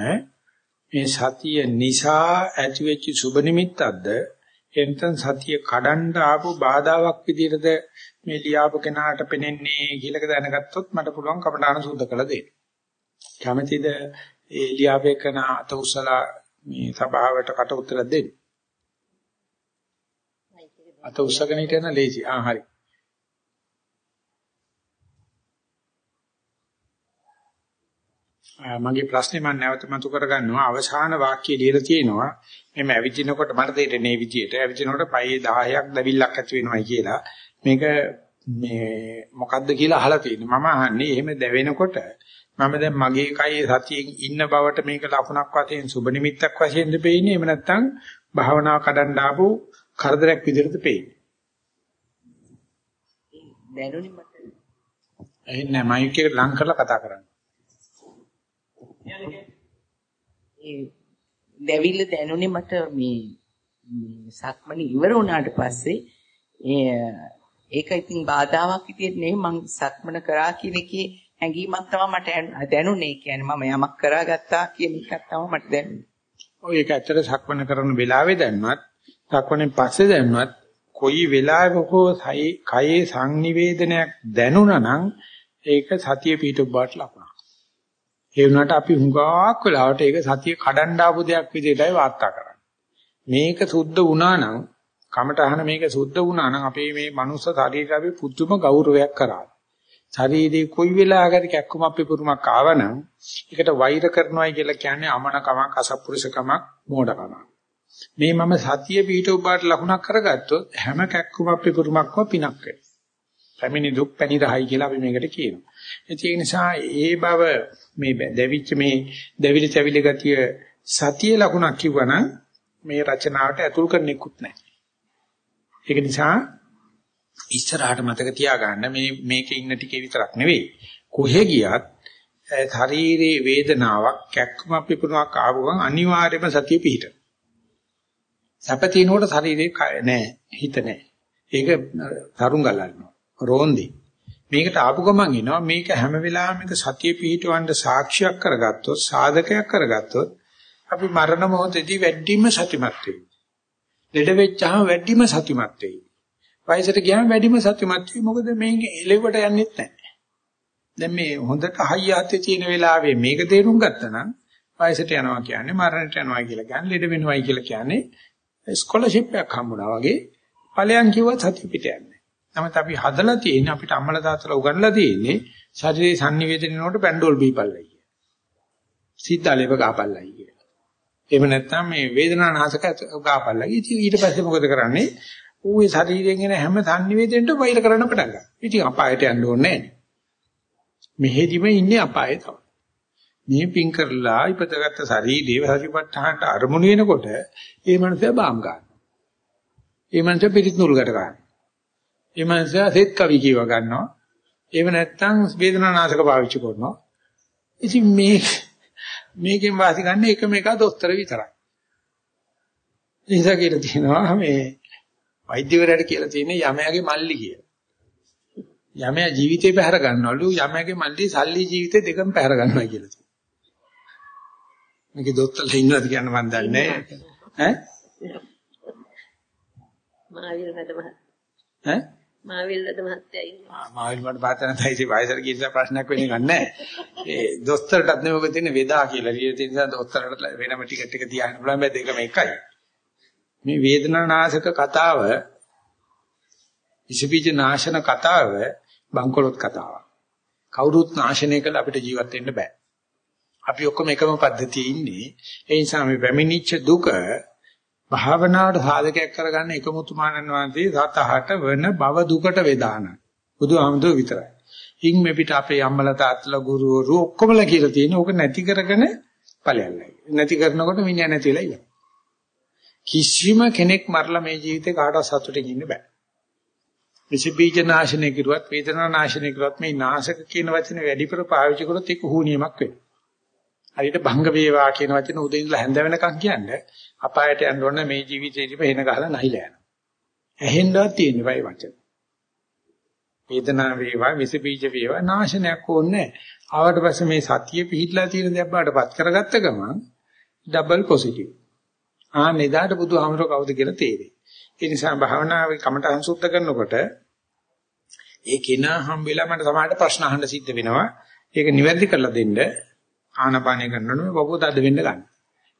මේ සතිය නිසා ඇතිවෙච්ච සුබ නිමිත්තක්ද එතෙන් සතිය කඩන්න ආපු බාධාවක් විදිහටද මේ ලියාපු කෙනාට පෙනෙන්නේ කියලා දැනගත්තොත් මට පුළුවන් කපටාන සුද්ධ කළ දෙන්න. කැමැතිද ඒ ලියාපේ කරන අත උසලා මේ සභාවට කට උත්තර දෙන්න? අත උස්සගෙන හිටියන ලේසි. ආ හරි. මගේ ප්‍රශ්නේ මම නැවත මතු කරගන්නවා. අවසාන වාක්‍යය ලියලා තියෙනවා. මෙම ඇවිදිනකොට මට තේරෙන්නේ විදියට ඇවිදිනකොට පයේ 10ක් දැවිල්ලක් ඇති වෙනවයි කියලා. මේක මේ මොකද්ද කියලා අහලා තියෙනවා මම අහන්නේ එහෙම දැවෙනකොට මම දැන් මගේ කයේ සතියෙන් ඉන්න බවට මේක ලකුණක් වශයෙන් සුබ නිමිත්තක් වශයෙන් දෙපෙන්නේ එහෙම නැත්නම් භාවනාව කඩන්න ආපු කරදරයක් විදිහට පේන්නේ? දැනුනේ මට. එහෙනම් මයික් එක ලං කරලා කතා කරන්න ඒ දැවිල්ල දැනුනේ මට මේ සක්මණ ඉවර වුණාට පස්සේ ඒක ඉතින් බාධාවක් විදියට නෙවෙයි මං සක්මන කරා කියන එකේ හැඟීමක් තමයි මට දැනුනේ. කියන්නේ මම යමක් කරාගත්තා කියන එකක් තමයි මට දැනුනේ. ඔය ඒක ඇත්තට සක්මන කරන වෙලාවේ දැන්නවත් සක්මනේ පස්සේ දැන්නවත් කොයි වෙලාවක හෝ කයේ සංනිවේදනයක් දැනුණා නම් ඒක සතිය පිටු බාට ලකුණක්. ඒ වුණාට අපි හුඟක් වෙලාවට ඒක සතිය කඩන්න ආපු දෙයක් විදිහටයි වාර්තා කරන්නේ. මේක සුද්ධ වුණා නම් කමටහන මේක සුද්ධ වුණා නම් අපේ මේ මනුස්ස ශරීරය අපි පුදුම ගෞරවයක් කරා. ශරීරේ කොයි වෙලාවකද කැක්කුම අපි පුරුමක් ආවනම් ඒකට වෛර කරනවායි කියලා කියන්නේ අමනකමක් අසත්පුරුෂකමක් මෝඩකමක්. මේ මම සතිය පිටුබ්බාට ලකුණක් කරගත්තොත් හැම කැක්කුම අපි පුරුමක්ම පිනක් වෙනවා. පැමිණි දුක් පැණි රහයි කියලා අපි මේකට කියනවා. ඒ නිසා ඒ බව මේ දෙවිච්ච මේ දෙවිලි තැවිලි ගතිය සතිය ලකුණක් කිව්වනම් මේ රචනාවට ඇතුල් කරන්නෙකුත් නැහැ. ඒක නිසා ඉස්සරහට මතක තියාගන්න මේ මේකේ ඉන්න ටිකේ විතරක් නෙවෙයි කොහෙ ගියත් ශරීරයේ වේදනාවක් කැක්කම පිපුණාවක් ආව ගමන් අනිවාර්යයෙන්ම සතිය පිහිට. සැපතිනකොට ශරීරේ නෑ හිත නෑ. ඒක තරුං ගලනවා. රෝන්දි. මේකට ආපු ගමන් එනවා මේක හැම වෙලාවෙම මේක සතිය පිහිටවන්න සාක්ෂියක් කරගත්තොත් සාධකයක් කරගත්තොත් අපි මරණ මොහොතේදී වැඩිම සතිමත් වෙයි. ලෙඩ වෙච්චාම වැඩිම සතිමත් වෙයි. වයසට ගියාම වැඩිම සතිමත් වෙයි. මොකද මේක එළෙවට යන්නෙත් නැහැ. දැන් මේ හොඳට හයිය හත්තේ තියෙන වෙලාවේ මේක තේරුම් ගත්තා නම් වයසට යනවා කියන්නේ මරණයට යනවා කියලා කියන්නේ ලෙඩ වෙනවයි කියලා කියන්නේ ස්කෝලර්ෂිප් එකක් හම්බුනා වගේ ඵලයන් කිව්වත් සතිය පිට යන්නේ. නමුත් අපි හදලා තියෙන්නේ අපිට අම්මලා තාත්තලා උගන්ලා තියෙන්නේ ශරීරයේ sannivedanaවට පැන්ඩෝල් බීපල්ලයි කිය. සිද්ධාලේප ගාපල්ලයි කිය. එහෙම නැත්නම් මේ වේදනානාශක ගාපල්ලයි. ඉතින් ඊට පස්සේ මොකද කරන්නේ? ඌ ඒ ශරීරයෙන් එන හැම sannivedanට වෛර කරන්න පටන් ගන්නවා. ඉතින් අපායට යන්න ඕනේ නැහැ. මෙහෙදිම ඉන්නේ අපායේ තමයි. මේ පින් කරලා ඉපදගත්ත ශරීරයේ සතිපට්ඨානට අරමුණු වෙනකොට ඒ මනස බාම් ගන්නවා. ඒ මනස පිරිත් නුරුකට ගන්නවා. ඒ මනස සෙත් කවි කියව ගන්නවා. එහෙම නැත්නම් වේදනානාශක පාවිච්චි කරනවා. ඉතින් මේ මේකෙන් වාසි ගන්න එකම එක දොස්තර විතරයි. නිසා කියලා තියෙනවා මේ වෛද්‍යවරයාට කියලා තියෙන්නේ යමයාගේ මල්ලි කියලා. යමයා ජීවිතේ පැහැර ගන්නවලු යමයාගේ මල්ලි සල්ලි ජීවිතේ දෙකම පැහැර ගන්නවා කියලා තියෙනවා. මේකේ දොස්තරලා ඉන්නවද කියන්න මම දන්නේ නැහැ. ඈ? මාවිල් නේද මහත්තයා. ඈ? මාවිල් නේද මහත්තයා ඉන්නේ. ආ මාවිල් මට පාතන තයිසි වයසට ගිය නිසා ප්‍රශ්නයක් වෙන්නේ නැහැ. ඒ දොස්තරටත් නෙවෙයි තියෙන්නේ වේදා කියලා. ඊට තියෙන නිසා දොස්තරට වෙනම ටිකට් එක තියාගෙන බලන්න බෑ දෙකම එකයි. මේ වේදනානාශක කතාව ඉසිබීජ නාශන කතාව බංකොලොත් කතාවක්. කවුරුත් නාශනය කළ අපිට ජීවත් වෙන්න බෑ. අපි ඔක්කොම එකම පද්ධතියේ ඉන්නේ. ඒ නිසා මේ පැමිණිච්ච දුක භාවනාවට සාධකයක් කරගන්න එකමුතුමානන් වහන්සේ සතහට වෙන භව දුකට වේදාන. බුදුහාමුදුරුවෝ විතරයි. හින් මේ පිට අපේ අම්මලා තාත්තලා ගුරුවරු ඔක්කොමලා කියලා තියෙන ඕක නැති කරගෙන ඵලයල්ලයි. නැති කරනකොට මිනිහා නැතිලා ඉවරයි. කිසිම කෙනෙක් මරලා මේ ජීවිතේ කාටවත් සතුටින් ඉන්න බෑ. විස බීජ නාශනය කරුවත් වේදනා නාශනය කරුවත් මේ නාශක කියන වචනේ වැඩිපුර පාවිච්චි කරොත් ඒක හුනියමක් වෙනවා. හරියට භංග වේවා කියන වචන උදේ ඉඳලා හැන්ද වෙනකන් කියන්නේ අපායට යන්න ඕන මේ ජීවිතේදීම එන ගහලා නැහිලා යනවා. ඇහෙන්නවත් තියෙන්නේ වයි වචන. වේදනාව වේවා විස බීජ වේවා නාශනයක් ඕනේ ආවට පස්සේ මේ සතිය පිහිట్లా තියෙන දේ අප්පාටපත් කරගත්ත ගමන් ඩබල් පොසිටිව්. ආ නෙදාට බුදුහාමර කවුද කියලා තේරෙයි. ඒ නිසා භාවනාවේ කමටහන් සුද්ධ කරනකොට ඒ කෙනා හම් වෙලා මට සමහරට ප්‍රශ්න අහන්න සිද්ධ වෙනවා. ඒක නිවැරදි කරලා දෙන්න ආනපානය කරනකොට මේ බබුව තද වෙන්න ගන්න.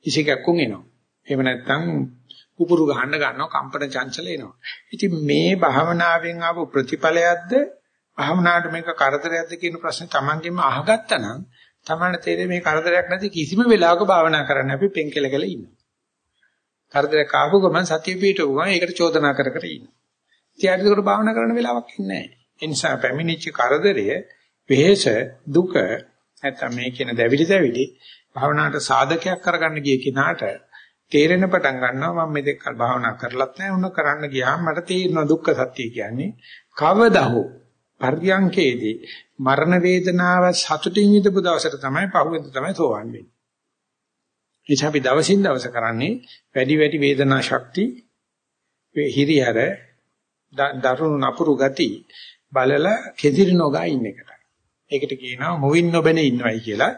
ඉසිකක්කුන් එනවා. එහෙම නැත්නම් කුපුරු ගහන්න ගන්නවා කම්පන චංචල එනවා. ඉතින් මේ භාවනාවෙන් ආපු ප්‍රතිඵලයක්ද භාවනාවට මේක කරදරයක්ද කියන ප්‍රශ්නේ Tamanගෙම අහගත්තා නම් Taman තේරෙන්නේ මේ කරදරයක් නැති කිසිම වෙලාවක භාවනා කරන්න අපි පෙන්කෙලකල ඉන්නවා. කරදරයක් ආපු ගමන් සතිය පිටව ගමන් ඒකට චෝදනා කර කර ඉන්නවා. ඉතින් ඒකට භාවනා කරන්න වෙලාවක් ඉන්නේ නැහැ. ඒ නිසා පැමිණිච්ච කරදරය, වෙහෙස, දුක නැත්නම් මේ කියන දැවිලි දැවිලි භාවනාවට සාධකයක් කරගන්න ගිය කෙනාට තේරෙන පටන් ගන්නවා මම මෙතෙක් කල් භාවනා කරලත් නැහැ උන කරන්න ගියාම මට තේරෙනවා දුක්ඛ සත්‍ය කියන්නේ කවදා හෝ පර්යංකේදී මරණ වේදනාව සතුටින් විඳපු දවසට තමයි පහුවෙන්ද තමයි සෝවන් වෙන්නේ. එනිසා අපි දවසින් දවස කරන්නේ වැඩි වැඩි වේදනා ශක්ති හිරියර දරුණු නපුරු ගති බලලා කෙදිරි නොගා ඉන්න එකට. ඒකට කියනවා මොවින් නොබෙනේ ඉන්නවයි කියලා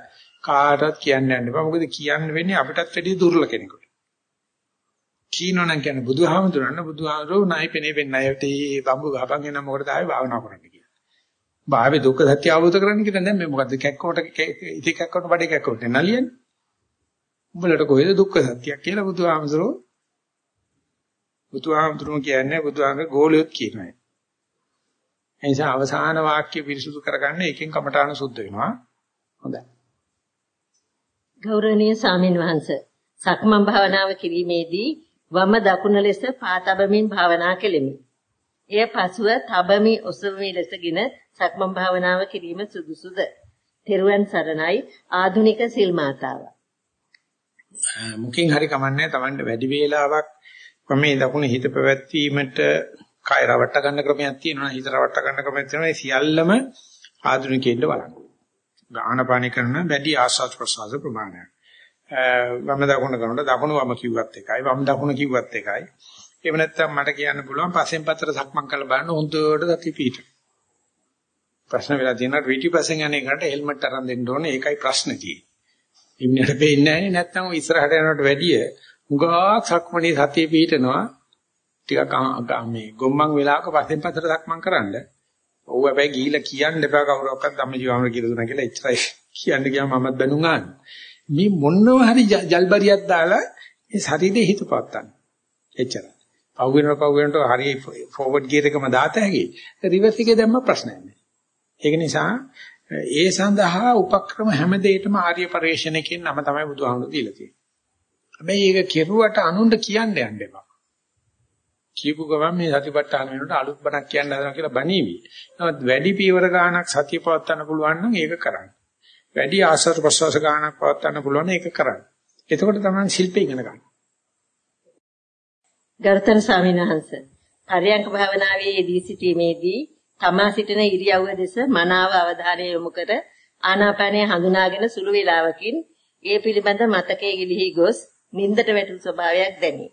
කාටවත් කියන්න යන්න එපා. මොකද කියන්න වෙන්නේ අපිටත් වැඩි දුර්ල කෙනෙකුට. කියනවනම් කියන්නේ බුදුහාමුදුරන බුදුහාමුදුරෝ නයි පෙනේ වෙන්නේ නැයටි බම්බු ගහපන් එන මොකටද ආවේ භාවනා කරන්න කියලා. භාවේ දුක්ඛ සත්‍ය අවබෝධ කරගන්න කියලා දැන් මේ මොකද්ද කැක්කවට ඉති කැක්කවට බඩේ කැක්කවට නලියන්නේ. උඹලට කොහෙද දුක්ඛ සත්‍යයක් කියලා බුදුහාමුදුරෝ බුදුහාමුදුරෝ කියන්නේ බුදුහාමගේ ගෝලියොත් කියනවා. ඒ නිසා අවසාන වාක්‍ය පිරිසුදු කරගන්න එකෙන් කමඨාන සුද්ධ වෙනවා. හොඳයි. ගෞරවනීය සාමින් වහන්සේ සක්මන් භාවනාව කිරීමේදී වම දකුණ ලෙස පාතබමින් භාවනා කෙලෙමි. එය පසුව තබමි ඔසවමි ලෙසගෙන සක්මන් භාවනාව කිරීම සුදුසුද? තෙරුවන් සරණයි ආධුනික සිල් මාතාව. මුකින් හරි කමන්නේ Tamanne වැඩි වේලාවක් මේ දකුණ හිත පැවැත්වීමට කය රවට්ට ගන්න ක්‍රමයක් තියෙනවා හිත රවට්ට ගන්න ක්‍රමයක් තියෙනවා ඒ සියල්ලම ආධුනිකයින්ට බලන්න. ආනපානි කරන වැඩි ආස්වාද ප්‍රසආස ප්‍රමාණයක්. වම දකුණ කරනකොට දකුණු වම කිව්වත් එකයි වම් දකුණ කිව්වත් එකයි. එහෙම නැත්නම් මට කියන්න පුළුවන් පස්සෙන් පතර සක්මන් කරලා බලන්න හොඳට සති පිට. ප්‍රශ්න වෙලා තියෙනවා පිටිපස්සෙන් යන එකට හෙල්මට් අරන් දෙන්න ඕනේ ඒකයි ප්‍රශ්නේ තියෙන්නේ. ඉන්නට පෙන්නේ නැහැ නැත්නම් ඉස්සරහට යනකොට වැඩිය උගාක් සක්මණේ සතිය පිටනවා ටිකක් මේ ගොම්මන් වෙලාවක පස්සෙන් පතර සක්මන් කරන්න ඔව් හැබැයි ගිහිලා කියන්න එපා කවුරක්වත් ධම්මජීවමර කියලා දුන්නා කියලා එච්චරයි කියන්න ගියාම මමත් බැනුම් ගන්න. මේ මොනව හරි ජල්බරියක් දාලා මේ ශරීරේ හිත පවත්තන්න. එච්චරයි. පව් වෙනකොට පව් වෙනකොට හරි ෆෝවර්ඩ් ගියර් එකම දාත හැකි. රිවර්ස් එකේ දැම්ම ප්‍රශ්නයක් නෑ. ඒක නිසා ඒ සඳහා උපක්‍රම හැම දෙයකම ආර්ය පරිශ්‍රණයකින් නම තමයි බුදුහාමුදුරු දීලා තියෙන්නේ. හැබැයි ඒක කෙරුවට අනුන්ට කියන්න යන්න එපා. කියපු ගමන් මේ සතිපට්ඨාන වෙනකොට අලුත් බණක් කියන්න හදනවා කියලා බණීවි. නමුත් වැඩි පීවර ගානක් සතිය පවත්වන්න පුළුවන් නම් ඒක කරන්න. වැඩි ආසර ප්‍රසවාස ගානක් පවත්වන්න පුළුවන් ඒක කරන්න. එතකොට තමයි ශිල්පය ඉගෙන ගන්න. ගරුතර ස්වාමීන් වහන්සේ පරියංක භාවනාවේ යෙදී සිටීමේදී තමා සිටින ඉරියව්ව දෙස මනාව අවධානය යොමු කර ආනාපානය හඳුනාගෙන සුළු වේලාවකින් ඒ පිළිබඳ මතකයේ ගිලිහි ගොස් නින්දට වැටුණු ස්වභාවයක් දැනේ.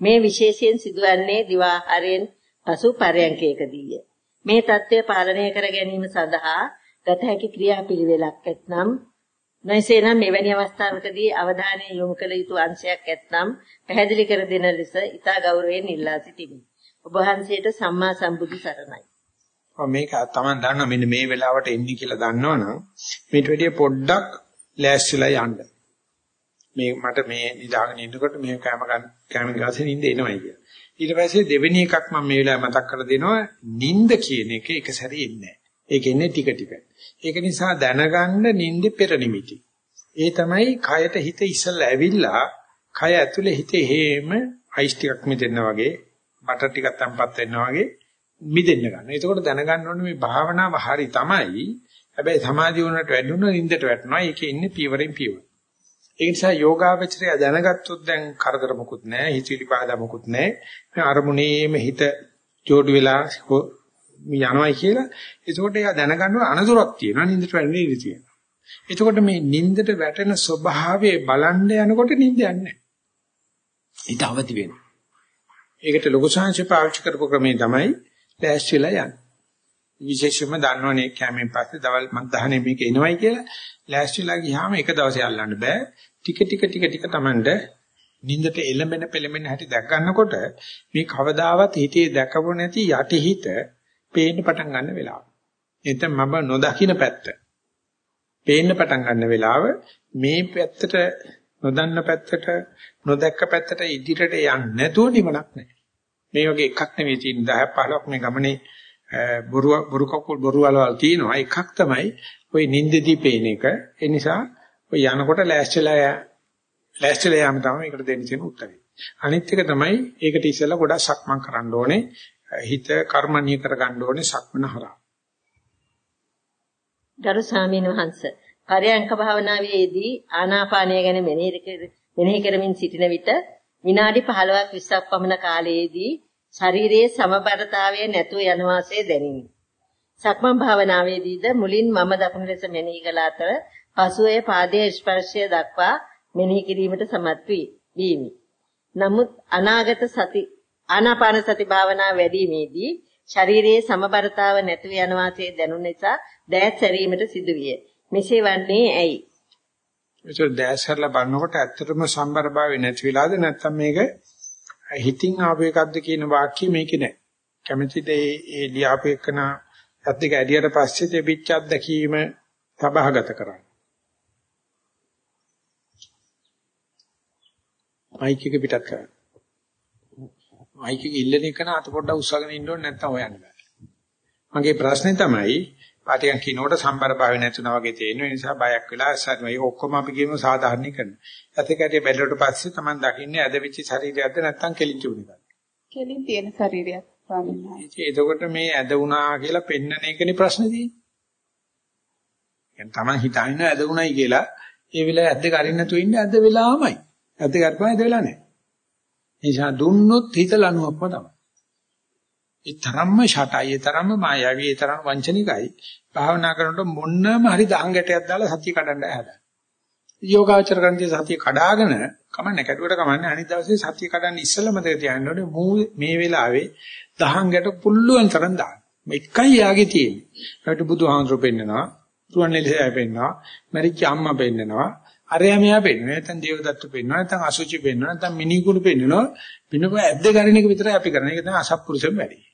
මේ විශේෂයෙන් සිදුවන්නේ දිවාහාරයෙන් පසු පරයන්කයකදීය. මේ தත්ත්වය පාලනය කර ගැනීම සඳහා ගත හැකි ක්‍රියාපිළිවෙලක් ඇතනම් නැසේනම් මෙවැනි අවස්ථාවකදී අවධානය යොමු කළ යුතු අංශයක් ඇතනම් පැහැදිලි කර දෙන ලෙස ඉතා ගෞරවයෙන් ඉල්ලා සිටිමි. ඔබ වහන්සේට සම්මා සම්බුදු සරණයි. ඔව් මේක තමයි දන්නවා මෙන්න මේ වෙලාවට එන්නේ කියලා දන්නවනම් මේට වැඩිය පොඩ්ඩක් ලෑස්තිලා යන්න. මේ මට මේ නිදාගෙන ඉන්නකොට මේ කැම ගන්න කැම ගාසේ නිින්ද එනවයි කියලා. ඊට පස්සේ දෙවෙනි එකක් මම මේ වෙලාවේ මතක් කරලා දෙනවා නිින්ද කියන එක එක සැරේ එන්නේ නැහැ. ඒක එන්නේ ටික ටික. ඒක නිසා දැනගන්න නිින්ද පෙර නිමිති. ඒ තමයි කයට හිත ඉස්සල්ලා ඇවිල්ලා කය ඇතුලේ හිතේ හේම අයිස් ටිකක් මිදෙන්නා වගේ බටර් ටිකක් තම්පත් වෙනවා වගේ මිදෙන්න ගන්න. එතකොට දැනගන්න ඕනේ මේ භාවනාව හරි තමයි. හැබැයි සමාධිය වුණාට වැඩුණොත් නිින්දට වැටෙනවා. ඒකේ ඉන්නේ පියවරෙන් පියවර. ඒ නිසා යෝගාවචරය දැනගත්තොත් දැන් කරදර මොකුත් නැහැ, හිතවිලි පාදා මොකුත් නැහැ. මේ අරමුණේම හිත ජෝඩු වෙලා යනවායි කියලා. එතකොට එයා දැනගන්නවා අනතුරක් තියෙනවා, නින්දට වැටෙන ඉඩ තියෙනවා. එතකොට මේ නින්දට වැටෙන ස්වභාවය බලන්න යනකොට නින්ද යන්නේ නැහැ. ඊට අවදි වෙනවා. ඒකට ලොකු සංහසේ පාවිච්චි කරපු ක්‍රමය තමයි ලෑස්තිලා යන්නේ. විශේෂයෙන්ම දන්නවනේ කැමෙන් පස්සේ දවල් මත් දහනේ මේක එනවයි කියලා ලෑස්තිලා ගියාම එක දවසේ අල්ලන්න බෑ. ටික ටික ටික ටික Tamande නින්දට එළඹෙන පෙළඹෙන හැටි දැක් ගන්නකොට මේ කවදාවත් හිතේ දැකපො නැති යටිහිත පේන්න පටන් ගන්න වෙලාව. එතන මම නොදකින්න පැත්ත. පේන්න පටන් ගන්න වෙලාව මේ පැත්තට නොදන්න පැත්තට නොදැක්ක පැත්තට ඉදිරියට යන්නේ නැතුව නිවනක් නැහැ. මේ වගේ එකක් නෙවෙයි තියෙන 10 15ක් මේ ගමනේ බොරු බොරු කකුල් බොරු වලවල් තියෙනවා. එකක් තමයි ওই නින්දදී පේන එක. ඒ නිසා ඔය යනකොට ලෑස්තිලා ලෑස්තිලා යම තමයි ඒකට දෙන්න තියෙන උත්තරේ. අනිත් එක තමයි ඒකට ඉස්සෙල්ලා ගොඩක් සක්මන් කරන්න ඕනේ. හිත කර්මණීය කරගන්න ඕනේ සක්මන හරහා. ගරු ස්වාමීන් වහන්සේ පරයන්ක භාවනාවේදී ආනාපානය ගැන මෙනෙහි කරමින් සිටින විට විනාඩි 15ක් 20ක් පමණ කාලයේදී ශරීරයේ සමබරතාවය නැතුව යන වාසේ දැනිනි. සක්මන් භාවනාවේදීද මුලින් මම දකුණු ලෙස මෙනෙහි කළ අතර පසුව ඒ පාදයේ ස්පර්ශය දක්වා මෙනෙහි කිරීමට සමත් වීමි. නමුත් අනාගත සති ආනාපාන සති භාවනා වැඩිීමේදී ශරීරයේ සමබරතාව නැතුව යන වාසේ දැනුන නිසා දෑත් සැරීමට සිදුවිය. මෙසේ වන්නේ ඇයි? ඒක දැසරලා බලනකොට ඇත්තටම සම්බරභාවය නැති වෙලාද නැත්නම් මේක හිතින් ආපු එකක්ද කියන වාක්‍ය මේකේ නැහැ. කැමැතිද ඒ ඒ ලියාපු එකන ඇත්තක ඇඩියට පස්සේ තිබිච්ච අත්දැකීම සබහාගත කරන්න. මයික් එක පිටත් කරන්න. මයික් එක ඉල්ලන එක න අත පොඩ්ඩක් උස්සගෙන ඉන්න ඕනේ නැත්නම් හොයන්න බෑ. මගේ ප්‍රශ්නේ තමයි පාටියන් කිනෝට සම්බර භාවය නැතුණා වගේ තේරෙන නිසා බයක් වෙලා අසත් මේ ඔක්කොම අපි කියමු සාධාරණීකරණ. ඇතකැටි බැලුවට පස්සේ Taman දකින්නේ ඇදවිච්ච ශරීරයක්ද නැත්නම් කෙලින්චුන එකද? කෙලින් තියෙන ශරීරයක් ස්වාමීන් වහන්සේ. එතකොට මේ ඇද වුණා කියලා පෙන්නන එකනේ ප්‍රශ්නේ තියෙන්නේ. දැන් Taman හිතන්නේ ඇද වුණයි කියලා ඒ වෙලාවේ ඇද්ද කරින්න නැතුව ඉන්නේ ඇද්ද වෙලාමයි. ඇද්ද කරපුවා ඇද වෙලා නැහැ. නිසා දුන්නොත් හිතලනුවක්ම තමයි. ඒ තරම්ම ෂටයි, ඒ තරම්ම මායාවී, ඒ තරම් වංචනිකයි. භාවනා කරනකොට මොන්නම හරි දහංගටයක් දාලා සතිය කඩන්න හදන. යෝගාචර කරන්නේ සතිය කඩාගෙන කමන්නේ කැඩුවට කමන්නේ අනිත් දවසේ සතිය කඩන්න ඉස්සෙල්ලා මතක තියාගන්න ඕනේ මේ වෙලාවේ දහංගට පුල්ලුවන් තරම් දාන්න. මේකයි යාගේ තියෙන්නේ. ඒකට බුදුහාමුදුරු පෙන්නනවා, තුවන්නෙලිසය පෙන්නනවා, මරිච්ච අම්මා පෙන්නනවා, අරයා මෙයා පෙන්නනවා. නැත්නම් දේවදත්තු පෙන්නනවා, නැත්නම් අසුචි පෙන්නනවා, නැත්නම් මිනිකුණු පෙන්නනවා. පිනක ඇද්ද ගරින එක විතරයි අපි කරන්නේ. ඒක තමයි අසත්පුරුෂම් වැඩි.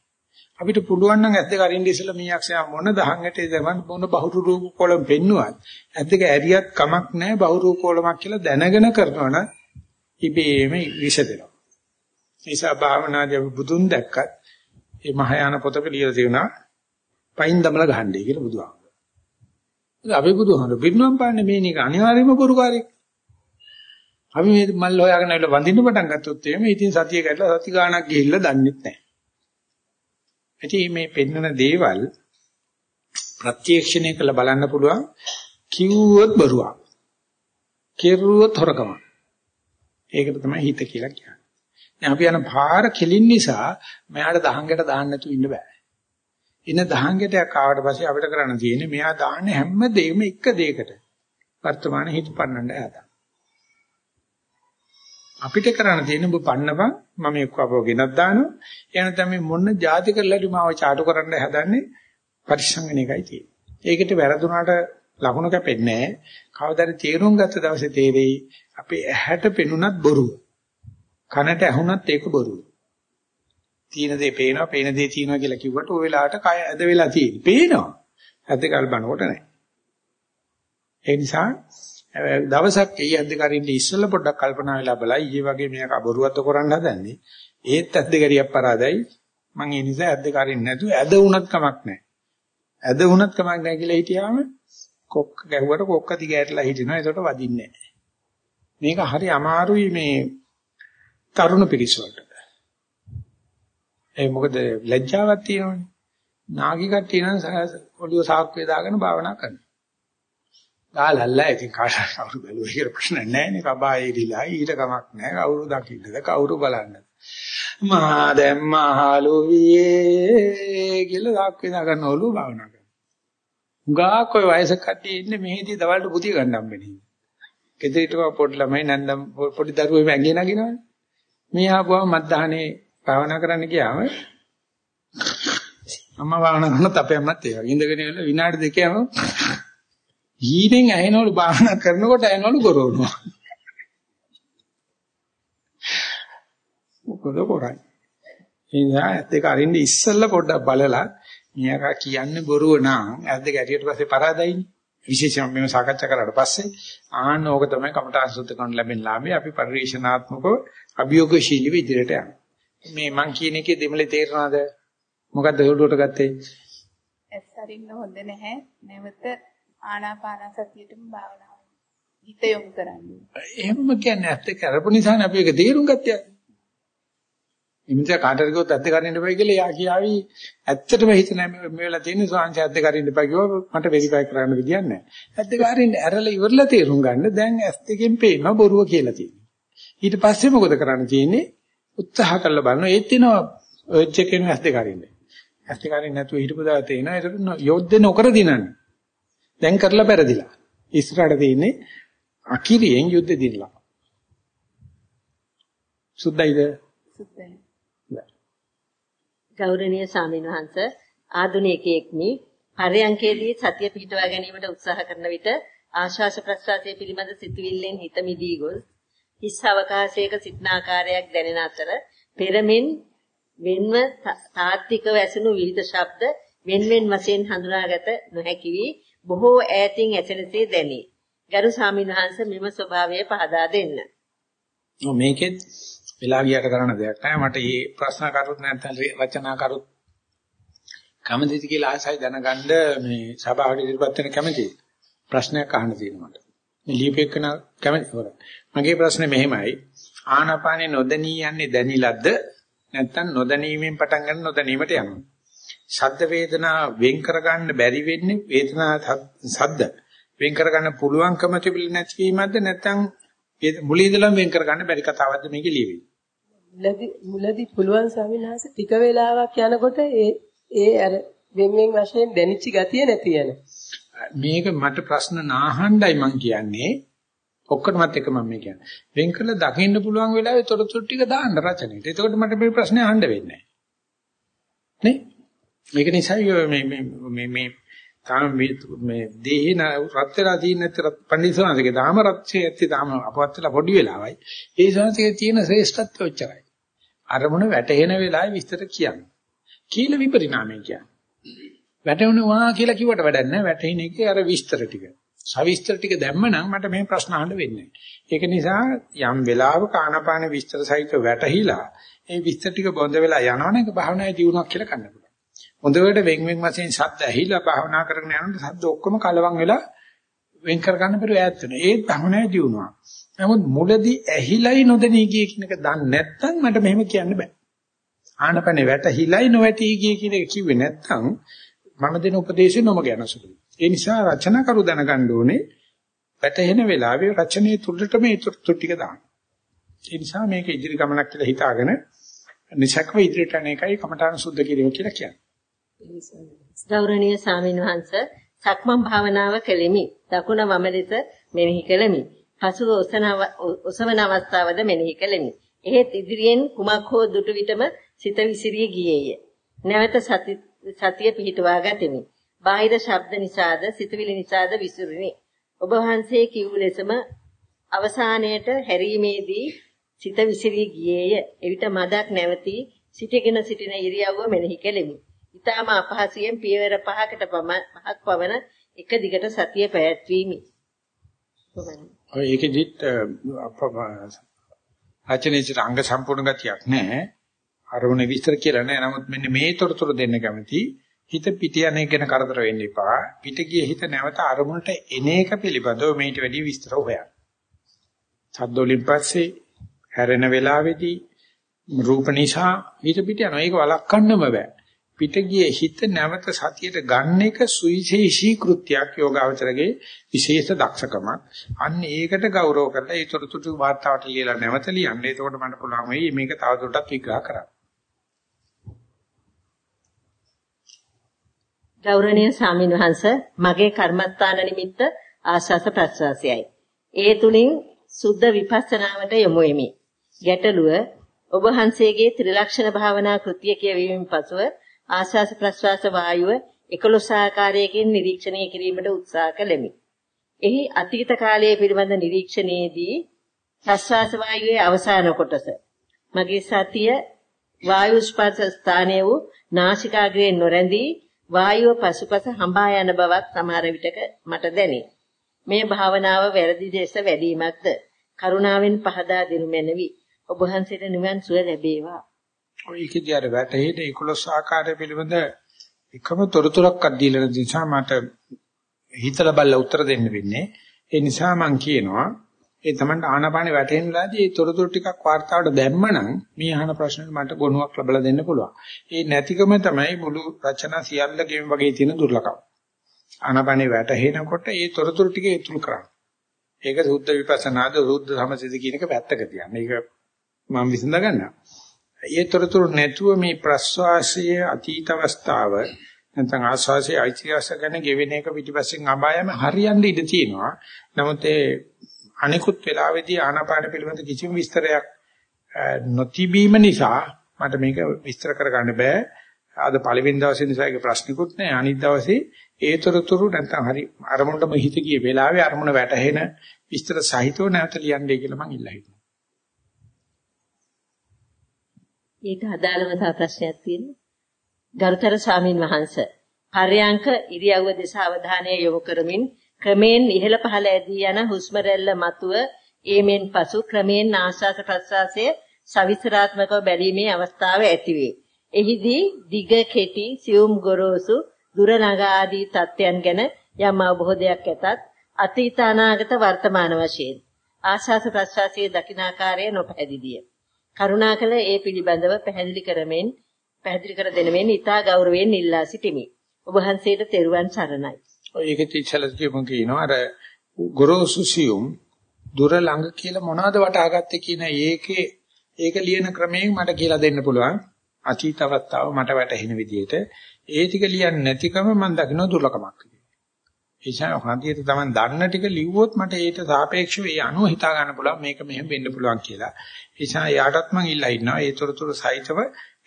අපිට පුළුවන් නම් ඇද්ද කරින්න ඉස්සලා මීයක්ෂයා මොන දහංගටේ දමන් මොන බහුරු රූප කොළම් පෙන්නුවත් ඇද්දක ඇරියත් කමක් නැහැ බහුරු කොළමක් කියලා දැනගෙන කරනවනම් ඉබේම විෂ දෙනවා. නිසා භාවනාදී අපි බුදුන් දැක්කත් මේ මහායාන පොතක ලියලා තියෙනවා පයින් දමලා ගහන්නේ කියලා බුදුහාමුදුරුවෝ. අපි බුදුහාමුදුරුවෝ පිරිනුවම් පාන්නේ මේ නික අනිවාර්යයෙන්ම පුරුකාරයෙක්. අපි මේ මල් හොයාගෙන ආවිල්ලා වඳින්න පටන් ගත්තොත් එහෙම ඉතින් සතිය කැඩලා සති ගාණක් ගිහිල්ලා දන්නෙත් නැහැ. ඉතින් මේ පෙන්වන දේවල් ප්‍රත්‍යක්ෂණය කළ බලන්න පුළුවන් කිව්වොත් බරුවක්. කෙරුවොත් හොරකමක්. ඒකට තමයි හිත කියලා කියන්නේ. දැන් අපි යන පාර කෙලින් නිසා මෙයාට දහංගට දාන්න නැතුව ඉන්න බෑ. ඉන දහංගටයක් ආවට පස්සේ අපිට කරන්න තියෙන්නේ මෙයා දාන්නේ හැම දෙයක්ම එක දෙයකට. වර්තමාන හිත පන්නන්න හදා. අපිට කරන්න තියෙන ඔබ පන්නපන් මම එක්ක අපව ගෙනත් දානවා. එහෙනම් තමයි මොන જાති කරලාද මාව චාටු කරන්න හදන්නේ පරිසංගන එකයි තියෙන්නේ. ඒකට වැරදුනාට ලකුණු කැපෙන්නේ නැහැ. කවදාද තීරුම් ගත්ත දවසේ තේරෙයි අපේ ඇහැට පෙනුනත් බොරුව. කනට ඇහුනත් ඒක බොරුව. තියෙන දේ පේනවා, පේන දේ තියෙනවා කියලා කිව්වට ওই වෙලාවට කය ඇද වෙලා තියෙන්නේ. පේනවා. ඇද්දකල් බලනකොට නැහැ. ඒ නිසා දවසක් එයි ඇද්ද කරින්න ඉස්සෙල්ලා පොඩ්ඩක් කල්පනා වෙලා බලයි ඊයේ වගේ මේක බොරුවත්ද කරන්න හදන්නේ. ඒත් ඇද්ද කරියක් පරාදයි. මම ඒ නිසා ඇද්ද කරින්න නැතුව ඇද වුණත් කමක් නැහැ. ඇද වුණත් කමක් නැහැ කියලා හිටියාම කොක්ක ගැහුවට කොක්ක දිග ඇටලා හිටිනවා. ඒකට වදින්නේ නැහැ. මේක හරි අමාරුයි මේ තරුණ පිරිස වලට. ඒ මොකද ලැජ්ජාවක් තියෙනවනේ. නාගි කට්ටිය නම් ඔළුව සාක්කුවේ දාගෙන භාවනා කරනවා. ගාලල්ලා ඉතින් කාට කවුරු බැලුවා කියලා ප්‍රශ්න නැහැ නේ. කබා ඒරිලා ඊට කමක් නැහැ. කවුරු දකින්නද කවුරු බලන්නද. මා දැන් මහලු වියේ කියලා සාක්කුවේ දාගෙන ඔළුව භාවනා කරනවා. උගාක් ඔය වයසක කට්ටිය ඉන්නේ මෙහෙදී දවල්ට පුතිය ගන්න හම්බෙන්නේ. ගෙදරට පොඩි ළමයි නැන්දම් පොඩි දරුවෝ ඇඟේ නගිනවනේ. මේ ආපුවම මත්දහනේ භාවනා කරන්න ගියාම අම්මා භාවනා කරනත් අපේ අම්මත් ඒ වගේ ඉඳගෙන ඉන්න විනාඩි දෙකේම හීනෙන් ඇහෙනවලු භාවනා කරනකොට ඇහෙනවලු ගොරවනවා. මොකද කරන්නේ? ඒ නිසා ඇත්ත එක අරින්න ඉස්සෙල්ලා පොඩ්ඩක් බලලා මියාකා කියන්නේ බොරුව නම් ඇද්ද ගැටියට පස්සේ පරාදයිනේ. විශේෂයෙන් මේව සාකච්ඡා කරාට පස්සේ ආන්න ඕක තමයි කමඨාන් සුද්ධ කරන ලැබෙන ලාභය. අපි පරිශනාත්මකව අභියෝගශීලීව ඉදිරියට යනවා. මේ මං කියන එකේ දෙමලේ තේරෙනවද? මොකද්ද හොළුවට ගත්තේ? ඇස් අරින්න හොඳ නැහැ. නැවත ආනාපාන සතියටම භාවනාව. හිත යොමු කරන්න. එහෙම කියන්නේ ඇත්ත කරපු නිසානේ අපි ඒක තේරුම් ගත්තේ. ඉමින්ද කාටද කිව්වොත් ඇත්ත කරින්න එපා කියලා යා කියාවි ඇත්තටම හිත නැහැ මේ වෙලාව තියෙන සෝංශ ඇත්ත කරින්න එපා කිව්වා මට වෙරිෆයි කරන්න විදියක් නැහැ. ඇත්ත කරින්න ඇරලා ඉවරලා තේරුම් ගන්න දැන් ඇස් දෙකෙන් පේනවා බොරුව කියලා තියෙනවා. ඊට පස්සේ මොකද කරන්න තියෙන්නේ? උත්සාහ කරලා බලනවා ඒත් වෙනවා ඔයච් එකේන ඇස් දෙක කරින්න. ඇස් දෙක කරින්න නැතුව හිටපු දා තේනවා ඒකට යොද්ද නොකර දිනන්නේ. දැන් කරලා පෙරදිලා. ඉස්සරහට තියෙන්නේ අකිරියෙන් යුද්ධ දිනලා. සුද්ධයිද? සුද්ධයි. ගෞරවනීය ස්වාමීන් වහන්ස ආධුනිකයෙක්නි පරයන්කේදී සතිය පිහිටවා ගැනීමට උත්සාහ කරන විට ආශාස ප්‍රසආසයේ පිළිබඳ සිතුවිල්ලෙන් හිත මිදී ගොස් හිස් අවකාශයක සිටන ආකාරයක් දැනෙන අතර පෙරමෙන් වෙන්ව තාත්තිකව ඇසුණු විවිධ ශබ්ද වෙන්වෙන් වශයෙන් හඳුනාගත නොහැකි වී බොහෝ ඈතින් ඇසෙනසේ දැනේ. ගරු ස්වාමීන් වහන්සේ මෙම ස්වභාවය පහදා දෙන්න. මේකෙත් වෙලා ගියට කරන්න දෙයක් නැහැ. මට මේ ප්‍රශ්න කරුත් නැත්නම් රචනා කරුත් කැමතිද කියලා ආසයි දැනගන්න මේ සභාවට ඉදිරිපත් වෙන කැමතිද? ප්‍රශ්නයක් අහන්න තියෙනවා මට. මේ ලියුපෙකන කැමති හොරා. මගේ ප්‍රශ්නේ මෙහෙමයි. ආනාපානේ නොදැනී යන්නේ දැනිලද්ද නැත්නම් නොදැනීමෙන් පටන් ගන්න නොදැනීමට යනවා. ශබ්ද වේදනා වෙන් කරගන්න බැරි වෙන්නේ වේදනා ශබ්ද වෙන් කරගන්න පුළුවන්කම තිබෙන්නේ නැතිවීමක්ද නැත්නම් මුලින් ඉඳලම වෙන් කරගන්න බැරි කතාවක්ද මේකේ ලියවෙන්නේ. මුලදී මුලදී පුළුවන් ස්වාමීන් වහන්සේ ටික වෙලාවක් යනකොට ඒ ඒ අර වෙන් වෙන් වශයෙන් දැනිච්ච ගතිය නැති යන. මේක මට ප්‍රශ්න නාහණ්ඩයි මං කියන්නේ. ඔක්කොටමත් එක මම කියන්නේ. වෙන් කළ දකින්න පුළුවන් වෙලාවේ තොරතුරු ටික දාන්න රචනෙට. එතකොට මට මේ ප්‍රශ්නේ අහන්න වෙන්නේ නැහැ. නේ? මේක නිසා මේ මේ මේ මේ තාම මේ දේහන රත් වෙලා තියෙන නැත්නම් පඬිස්සවාංශගේ දාම රත්සේ ඇත්තේ තාම අපවත් වෙලා පොඩි වෙලාවයි. ඒ සංසයේ තියෙන ශ්‍රේෂ්ඨත්වය ඔච්චරයි. අරමුණ වැටෙන වෙලාවේ විස්තර කියන්නේ. කියලා විපරිණාමය කියන්නේ. වැටෙනවා කියලා කිව්වට වැඩක් නැහැ. වැටෙන එකේ අර විස්තර ටික. සවිස්තර ටික දැම්මනම් මට මේ ප්‍රශ්න අහන්න වෙන්නේ ඒක නිසා යම් වෙලාවක ආනාපාන විස්තර සහිතව වැටහිලා ඒ විස්තර ටික බොඳ වෙලා යනවනේ ඒක භාවනායේ දියුණුවක් කියලා කන්න පුළුවන්. හොඳට වෙන් වෙන් වශයෙන් ශබ්ද ඇහිලා භාවනා කරගෙන යනකොට ශබ්ද ඔක්කොම කලවම් වෙලා වෙන් කර ගන්න බැරුව ඈත් වෙනවා. ඒ භාවනායේ දියුණුවක්. නමුත් මුලදී ඇහිලයි නොදැනී ගිය කියන එක දන්නේ නැත්නම් මට මෙහෙම කියන්න බෑ. ආනපනේ වැටහිලයි නොවැටි ගිය කියන එක කිව්වේ නැත්නම් මම දෙන උපදේශය නොම ගැනසුලුයි. ඒ නිසා රචනා කරු දැනගන්න ඕනේ වැටහෙන වෙලාවේ රචනයේ තුඩට මේ තුරු ටික දාන්න. ඒ නිසා මේක ඉදිරි ගමනක් කියලා හිතාගෙන නිසක්ව ඉදිරියට යන එකයි කමඨාන සුද්ධ කිරීම කියලා කියන්නේ. ගෞරවනීය සාමින් වහන්ස සක්මන් භාවනාව කෙලිමි. දකුණ වම දෙස මෙනෙහි කෙලිමි. පසුව ඔසවන අවස්ථාවද මෙනෙහි කෙලිමි. එහෙත් ඉදිරියෙන් කුමක් හෝ දුටු විටම සිත විසිරී ගියේය. නැවත සතිය පිහිටුවා ගතිමි. බාහිර ශබ්ද නිසාද සිතවිලි නිසාද විසිරුනි. ඔබ වහන්සේ කිව් ලෙසම අවසානයේට හැරීමේදී සිත විසිරී ගියේය. එවිට මදක් නැවතී සිටගෙන සිටින ඉරියව්ව මෙනෙහි කෙලිමි. ඊටම අපහසුයෙන් පියවර පහකට පහක් පවන එක දිගට සතිය පැවැත්වීමි. ඔය ඒකෙදිත් රචනයේ අංග සම්පූර්ණ ගතියක් නැහැ. අරමුණ විස්තර කියලා නැහැ. නමුත් මෙන්න මේ තොරතුරු දෙන්න කැමති. හිත පිට යන එක ගැන කරදර වෙන්න එපා. පිට ගිය හිත නැවත අරමුණට එන එක පිළිබඳව මේට වැඩි විස්තර හොයන්න. සද්දෝලින් පස්සේ හැරෙන වෙලාවේදී රූප නිසා හිත පිට යනවා. ඒක වළක්වන්නම බෑ. පිට ගියේ හිත නැවත සතියට ගන්න එක සුවිශේෂී කෘත්‍යයක් යෝගාවචරගේ විශේෂ දක්ෂකමක්. අන්න ඒකට ගෞරව කරලා ඒ තොරතුරු වාර්තාවට ලියලා නැවත ලියන්න. එතකොට මට පුළුවන් වෙයි මේක තවදුරටත් විග්‍රහ කරන්න. ගෞරවනීය ස්වාමීන් වහන්ස මගේ කර්මස්ථාන නිමිත්ත ආශාස ප්‍රසවාසයයි. ඒ තුලින් සුද්ධ විපස්සනාවට යොමු වෙමි. ගැටලුව ඔබ වහන්සේගේ ත්‍රිලක්ෂණ භාවනා කෘතිය කියවීමෙන් පසුව ආශාස ප්‍රශ්වාස වායුව 11 ආකාරයකින් නිරීක්ෂණය කිරීමට උත්සාහ කළෙමි. එහි අතීත කාලයේ පිළිබඳ නිරීක්ෂණයේදී ප්‍රශ්වාස වායුවේ අවසාන කොටස මගේ සතිය වායු ස්පර්ශ ස්ථානයේ වූ නාසිකාග්‍රයෙන් නොරැඳී වායුව පසුපස හඹා යන බවක් සමහර විටක මට දැනේ. මේ භාවනාව වැරදි දේශ වැඩිමක්ද කරුණාවෙන් පහදා දෙනු මැනවි. ඔබ වහන්සේට නිවන් සුව ලැබේවා. ඒකේදී අර වැටේට 11 ආකාරය පිළිබඳ එකම තොරතුරක්වත් දීලා නැති නිසා මට හිතලා බලලා උත්තර දෙන්න වෙන්නේ. ඒ නිසා මම කියනවා ඒ තමයි ආනාපාන වැටෙන වෙලාවේදී ඒ තොරතුරු ටිකක් වார்த்தාවට දැම්මනම් මේ අහන ප්‍රශ්නෙට මට ගොනුවක් ලැබලා දෙන්න පුළුවන්. ඒ නැතිකම තමයි මුළු රචනා සියල්ලකම වගේ තියෙන දුර්ලභකම. ආනාපානේ වැටෙනකොට ඒ තොරතුරු ටික ඉතුරු කරන්න. ඒක සුද්ධ විපස්සනාද සුද්ධ සමසිත කියන එක පැත්තක තියන්න. ඒක මම විසඳ ගන්නවා. ඒ තොරතුරු නැතුව මේ ප්‍රස්වාසයේ අතීත අවස්ථාව නැත්නම් ආස්වාසයේ අයිතිවාස ගැන ගෙවෙන එක පිටිපස්සෙන් අබායම හරියන්න ඉඩ තියෙනවා. නමුත් ඒ අනිකුත් වෙලාවේදී ආනාපාන පිළිබඳ කිසිම විස්තරයක් නොතිබීම නිසා මට මේක විස්තර කරගන්න බෑ. අද පළවෙනි දවසේ නිසා ඒක ප්‍රශ්නිකුත් නෑ. අනිත් දවසේ ඒතරතුරු නැත්නම් හරි අරමුණටම හිත ගිය වෙලාවේ අරමුණ වැටහෙන විස්තර සහිතව නැවත ලියන්නයි කියලා මම ඉල්ලා හිටියා. ඊට අදාළව තව ප්‍රශ්නයක් තියෙනවා. ගරුතර ස්වාමින් වහන්සේ පර්යාංක ඉරියව්ව දෙස අවධානය යොමු කරමින් ක්‍රමෙන් ඉහළ පහළ ඇදී යන හුස්ම රැල්ල මතුව ඒමෙන් පසු ක්‍රමෙන් ආශ්වාස ප්‍රශ්වාසය සවිස්තරාත්මකව බැලීමේ අවස්ථාව ඇතිවේ. එහිදී දිග කෙටි සියුම් ගොරෝසු දුර ළඟ ආදී තත්යන් ගැන යම් අවබෝධයක් ඇතත් අතීත අනාගත වර්තමාන වශයෙන් ආශාස ප්‍රසවාසයේ දකිනාකාරය නොපැහැදිලිය. කරුණාකර ඒ පිළිබඳව පැහැදිලි කරමින් පැහැදිලි කර දෙනමින් ඊටා ගෞරවයෙන් ඉල්ලා සිටිමි. ඔබ වහන්සේට තෙරුවන් සරණයි. ඔය ඒකෙත් ඉස්සලත් කියමු කියනවා අර ගොරෝසු සියුම් දුර ළඟ කියලා මොනවද වටහාගත්තේ කියන ඒකේ ඒක ලියන ක්‍රමයෙන් මට කියලා දෙන්න පුළුවන්. අතීත අවස්ථාව මට වැටහෙන විදිහට ඒ ටික ලියන්නේ නැතිකම මම දකින්න දුර්ලකමක් විදියට. ඒ නිසා හදියට තමයි දන්න ටික ලිව්වොත් මට ඒට සාපේක්ෂව ඒ අනුව හිතා ගන්න පුළුවන් මේක මෙහෙම වෙන්න පුළුවන් කියලා. ඒ නිසා යාටත් මම ඉල්ලා ඉන්නවා ඒ තොරතුරු සහිතව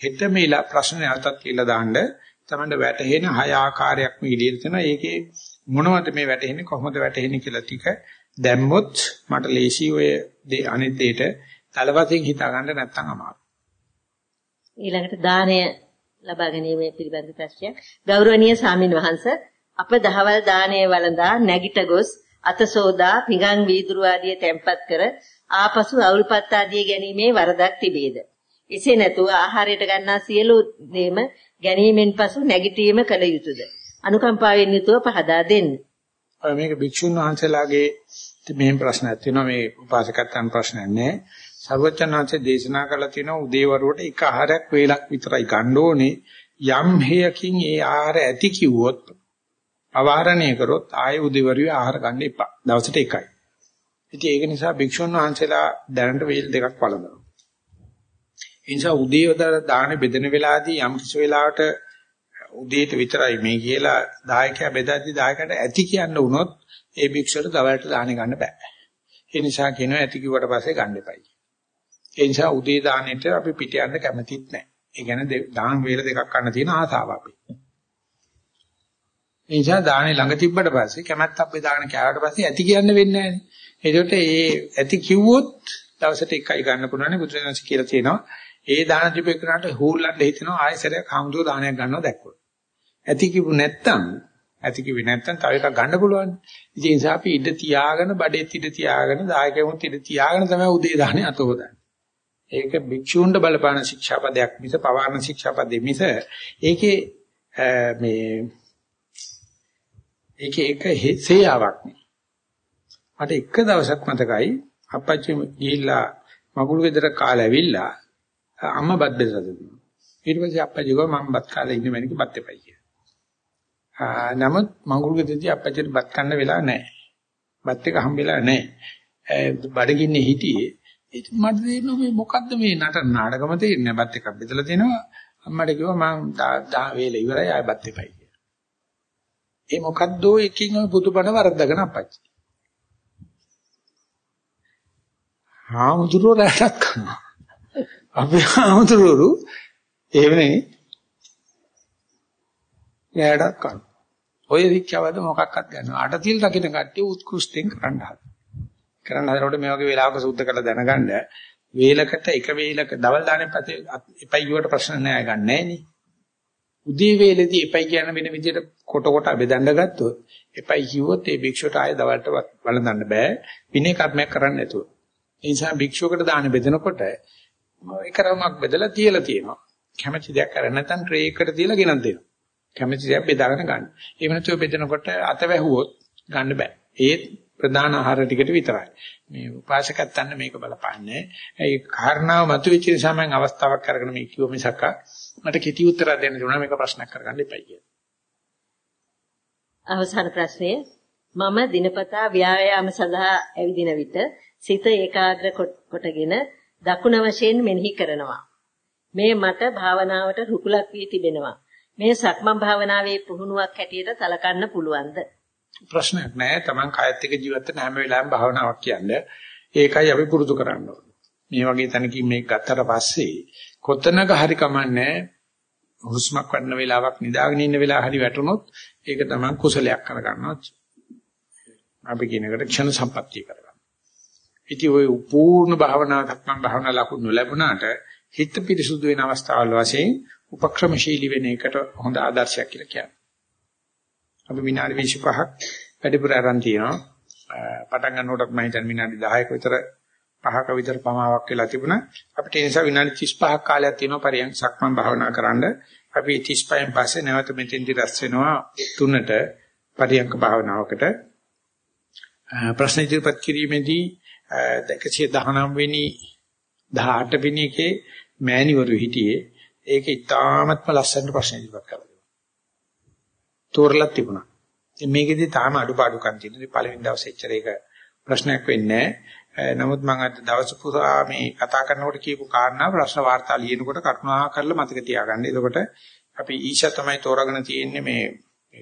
හෙට මේලා ප්‍රශ්න නැවතත් කියලා දාන්න තමයි වැටහෙන හය ආකාරයක් මේ ඉදිරියට තියෙනවා. ඒකේ මොනවද මේ වැටෙන්නේ කොහොමද වැටෙන්නේ කියලා ටික දැම්මොත් මට ලේසි ඔය අනිත් දෙයට තලවතින් හිතා ගන්න නැත්තම් අමාරුයි. ඊළඟට දාණය ලබා ගැනීම පිළිබඳ ප්‍රශ්නයක්. ගෞරවනීය සාමින් වහන්ස අප දහවල් දානයේ වළඳා නැගිට ගොස් අතසෝදා පිඟන් වීදුරු ආදිය තැම්පත් කර ආපසු අවුල්පත් ආදිය ගැනීමේ වරදක් තිබේද? එසේ නැතුව ආහාරයට ගන්නා සියලු දේම ගැනීමෙන් පසු නැගිටීම කළ යුතුයද? අනුකම්පාවෙන් යුතුව පහදා දෙන්න. මේක භික්ෂුන් වහන්සේලාගේ මෙහෙම ප්‍රශ්නයක් තියෙනවා මේ උපාසකයන් ප්‍රශ්නයක් නෑ. සර්වචනාංශේ දේශනා කළා තියෙනවා උදේවරුවට එක ආහාරයක් වේලක් විතරයි ගන්න ඕනේ. යම් හේයකින් ඒ ආහාර ඇති කිව්වොත් අවාරණය කරොත් ආයේ උදේවරුවේ ආහාර ගන්න එපා. දවසට එකයි. ඉතින් ඒක නිසා භික්ෂුන් වහන්සේලා දැනට වේල් දෙකක් පළඳනවා. ඒ නිසා උදේ දාන බෙදෙන වෙලාවදී යම් කිසි වෙලාවකට උදේට විතරයි මේ කියලා දායකයා බෙදද්දි දායකයට ඇති කියන්න වුණොත් ඒ භික්ෂුවට දවල්ට දාන ගන්න බෑ. ඒ නිසා කියනවා ඇති කිව්වට පස්සේ ගන්න එපයි. ඒ නිසා උදේ දානෙට අපි පිට යන්න කැමතිත් නැහැ. ඒ කියන්නේ දාන වේල දෙකක් ගන්න තියෙන ආසාව අපි. ඒ නිසා දානේ ළඟ තිබ්බට පස්සේ කැමැත්ත අපි දාන කෑවට පස්සේ ඇති කියන්න වෙන්නේ නැහැ. ඒකට ඒ ඇති කිව්වොත් දවසට එකයි ගන්න පුළුවන් බුදුරජාණන් කියලා තියෙනවා. ඒ දාන දීපේකනට හූල්ලන්න හිතෙනවා ආයෙසරයක් හාමුදුර දානයක් ගන්නවා දැක්කොත්. ඇති කිව්ව නැත්තම් ඇති කිව්වේ නැත්තම් තව එකක් ගන්න පුළුවන්. ඉතින් ඒ නිසා අපි ඉඩ තියාගෙන බඩේත් ඉඩ තියාගෙන දායකයන්ත් ඉඩ තියාගෙන තමයි උදේ දාහනේ අත හොදන්නේ. ඒක භික්ෂූන්ට බලපාන ශික්ෂාපදයක් මිස පවාරණ ශික්ෂාපදෙ මිස ඒකේ මේ ඒකේ එක හේසයාවක් නේ. මට එක දවසක් මතකයි අප්පච්චි ගිහිල්ලා මගුල් ගෙදර කාලේ ඇවිල්ලා අම්මා බත් බෙදලා දුන්නා. ඊට පස්සේ අප්පච්චි ගියා මම බත් කාලේ ඉන්න මැනික බත් එපයි කියලා. නමුත් මඟුල් ගෙදරදී අප්පච්චිට බත් කන්න වෙලා නැහැ. බත් එක හම්බෙලා නැහැ. බඩගින්නේ හිටියේ. ඒක මට තේරෙනවා මේ මොකද්ද මේ නට නාටකම තේරෙන්නේ බත් එකක් බෙදලා දෙනවා. අම්මට කිව්වා මම දා වේල ඉවරයි ආයෙ බත් එපයි කියලා. ඒ මොකද්දෝ එකකින් ඔය පුදුබන වරද්දගෙන අප්පච්චි. හාමුදුරුවෝ රැටක් කරනවා. අපි ආමතුරු එහෙමනේ එයාටත් කන. ඔය ශික්ෂාවද මොකක්වත් ගන්නවා. අටතිල් රකින්න කට්ටිය උත්කෘෂ්ටෙන් කරන්න හදනවා. කරන්න හදනකොට මේ වගේ වෙලාවක සුද්ධ කරලා දැනගන්න වේලකට එක වේලක දවල් දාන්නේ පතේ එපයි කියවට ප්‍රශ්න නෑ ගන්නෑ නේ. උදේ වේලේදී එපයි කියන වෙන විදිහට කොට කොට බෙදන්න ගත්තොත් එපයි කිව්වොත් ඒ භික්ෂුවට ආයෙ දවල්ට වළඳන්න බෑ. විනය කර්මයක් කරන්න නැතුව. ඒ නිසා භික්ෂුවකට දාන බෙදනකොට එක රවුමක් බෙදලා තියලා තියෙනවා. කැමැති දෙයක් කරන්නේ නැත්නම් ට්‍රේ එකට තියලා ගෙනත් දෙනවා. කැමැති දෙයක් බෙදාගෙන ගන්න. ඒ වෙනතුව බෙදනකොට අත වැහුවොත් ගන්න බෑ. ඒ ප්‍රධාන ආහාර ටිකට විතරයි. මේ උපාසකයන්ට මේක බලපාන්නේ. ඒ කාරණාව මතුවෙච්ච නිසා මම අවස්ථාවක් අරගෙන මේ කිව්ව මිසක් මට කෙටි උත්තරයක් දෙන්න දුන්නා මේක ප්‍රශ්නයක් කරගන්න එපයි කියලා. අවසාන ප්‍රශ්නය මම දිනපතා ව්‍යායාම සඳහා ඇවිදින විට සිත ඒකාග්‍ර කොටගෙන දකුණ වශයෙන් මෙනෙහි කරනවා. මේ මට භාවනාවට රුකුලක් වී තිබෙනවා. මේ සක්මන් භාවනාවේ පුහුණුවක් හැටියට සලකන්න පුළුවන්ද? ප්‍රශ්නයක් නෑ. Taman කයත් එක්ක ජීවත් වෙන හැම වෙලාවෙම භාවනාවක් කියන්නේ. ඒකයි අපි පුරුදු කරන්න. මේ වගේ තැනකින් මේක ගත්තට පස්සේ කොතනක හරි කමන්නේ හුස්මක් වඩන වෙලාවක් නිදාගෙන ඉන්න වෙලාව හරි වැටුනොත් ඒක තමයි කුසලයක් කරගන්නවා. අපි කියන එකට ක්ෂණ සම්පත්තිය කරගන්නවා. ඉතින් ওই පූර්ණ භාවනාවක් මම භාවනා ලකුණු ලැබුණාට හිත පිරිසුදු වෙන අවස්ථාවල් වශයෙන් උපක්‍රමශීලී වෙන එකට හොඳ ආදර්ශයක් කියලා කියනවා. අපි විනාඩි 25ක් වැඩිපුර ආරම්භ තියෙනවා. පටන් ගන්නකොටත් මම හිතන්නේ විනාඩි 10ක විතර 5ක විතර පමාවක් වෙලා තිබුණා. අපිට ඒ නිසා විනාඩි 35ක් කාලයක් තියෙනවා පරියන්ක සක්මන් භාවනා කරන්න. අපි 35න් පස්සේ නැවත මෙතෙන්දි රැස් වෙනවා තුනට පරියන්ක භාවනාවකට. ප්‍රශ්න ඉදිරිපත් කිරීමේදී 119 වෙනි 18 වෙනි එකේ මෑණිවරු හිටියේ ඒක ඉතාමත්ම ලස්සනට ප්‍රශ්න ඉදිරිපත් කළා. තෝරලා තිබුණා. මේකෙදි තාම අඩුපාඩුකම් තියෙනවා. පළවෙනි දවසේ එච්චර ඒක ප්‍රශ්නයක් වෙන්නේ නමුත් මම අද දවස් පුරා මේ කතා කරනකොට කියපු කාරණා ප්‍රශ්න වාර්තා ලියනකොට කරුණා කරලා මතක තියාගන්න. එතකොට අපි ඊෂා තමයි තෝරාගෙන තියෙන්නේ මේ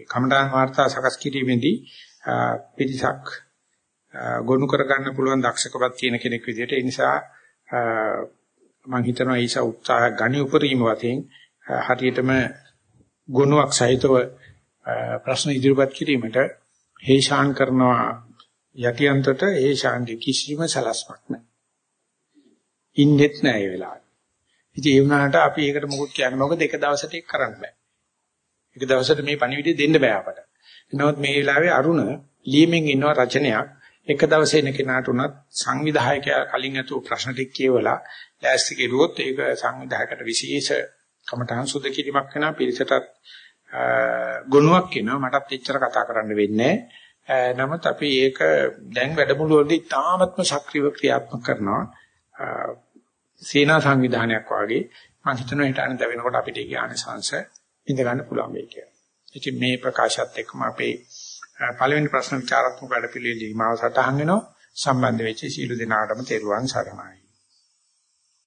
කමඨාන් වාර්තා සකස් කිරීමේදී පිටිසක් ගොනු කරගන්න පුළුවන් දක්ෂකමක් තියෙන කෙනෙක් විදිහට ඒ නිසා මම හිතනවා ඊස උත්සාහ ගනි උපරිම වශයෙන් හරියටම ගුණයක් සහිතව ප්‍රශ්න ඉදිරිපත් කිරීමට හේෂාන් කරනවා යටියන්තට හේෂාන්ගේ කිසිම සලස්මක් නැහැ. ඉන්නෙත් නැහැ ඒ වෙලාවට. ඉතින් ඒ වුණාට අපි ඒකට මොකුත් කියන්නේ මොකද එක දවසට ඒක කරන්න බෑ. එක දවසට මේ පණිවිඩය දෙන්න බෑ අපට. නමුත් මේ වෙලාවේ අරුණ ලියමින් ඉන්නවා රචනයක්. එක දවසේ එන කෙනාට උනත් සංවිධායකයා කලින් අතු ප්‍රශ්න ටික කියවලා ලෑස්ති කෙරුවොත් ඒක සංවිධායකට විශේෂ කමඨාන් සුද්ධ කිරීමක් වෙනවා පිළිසටත් ගුණයක් වෙනවා මටත් එච්චර කතා කරන්න වෙන්නේ Eh, නමුත් අපි ඒක දැන් වැඩමුළු වලදී තාමත්ම සක්‍රීය ක්‍රියාත්මක කරනවා eh, සේනා සංවිධානයක් වාගේ මම හිතනවා හිට අනිත් වෙනකොට අපිට ඒ ආනිසංශ ඉඳ ගන්න පුළුවන් වෙයි කියලා. ඉතින් මේ ප්‍රකාශයත් එක්කම අපේ eh, පළවෙනි ප්‍රශ්න විචාරාත්මක වැඩ පිළිවෙලදී මාව සටහන් වෙනවා සම්බන්ධ වෙච්ච සීල දෙනාටම තෙරුවන් සරණයි.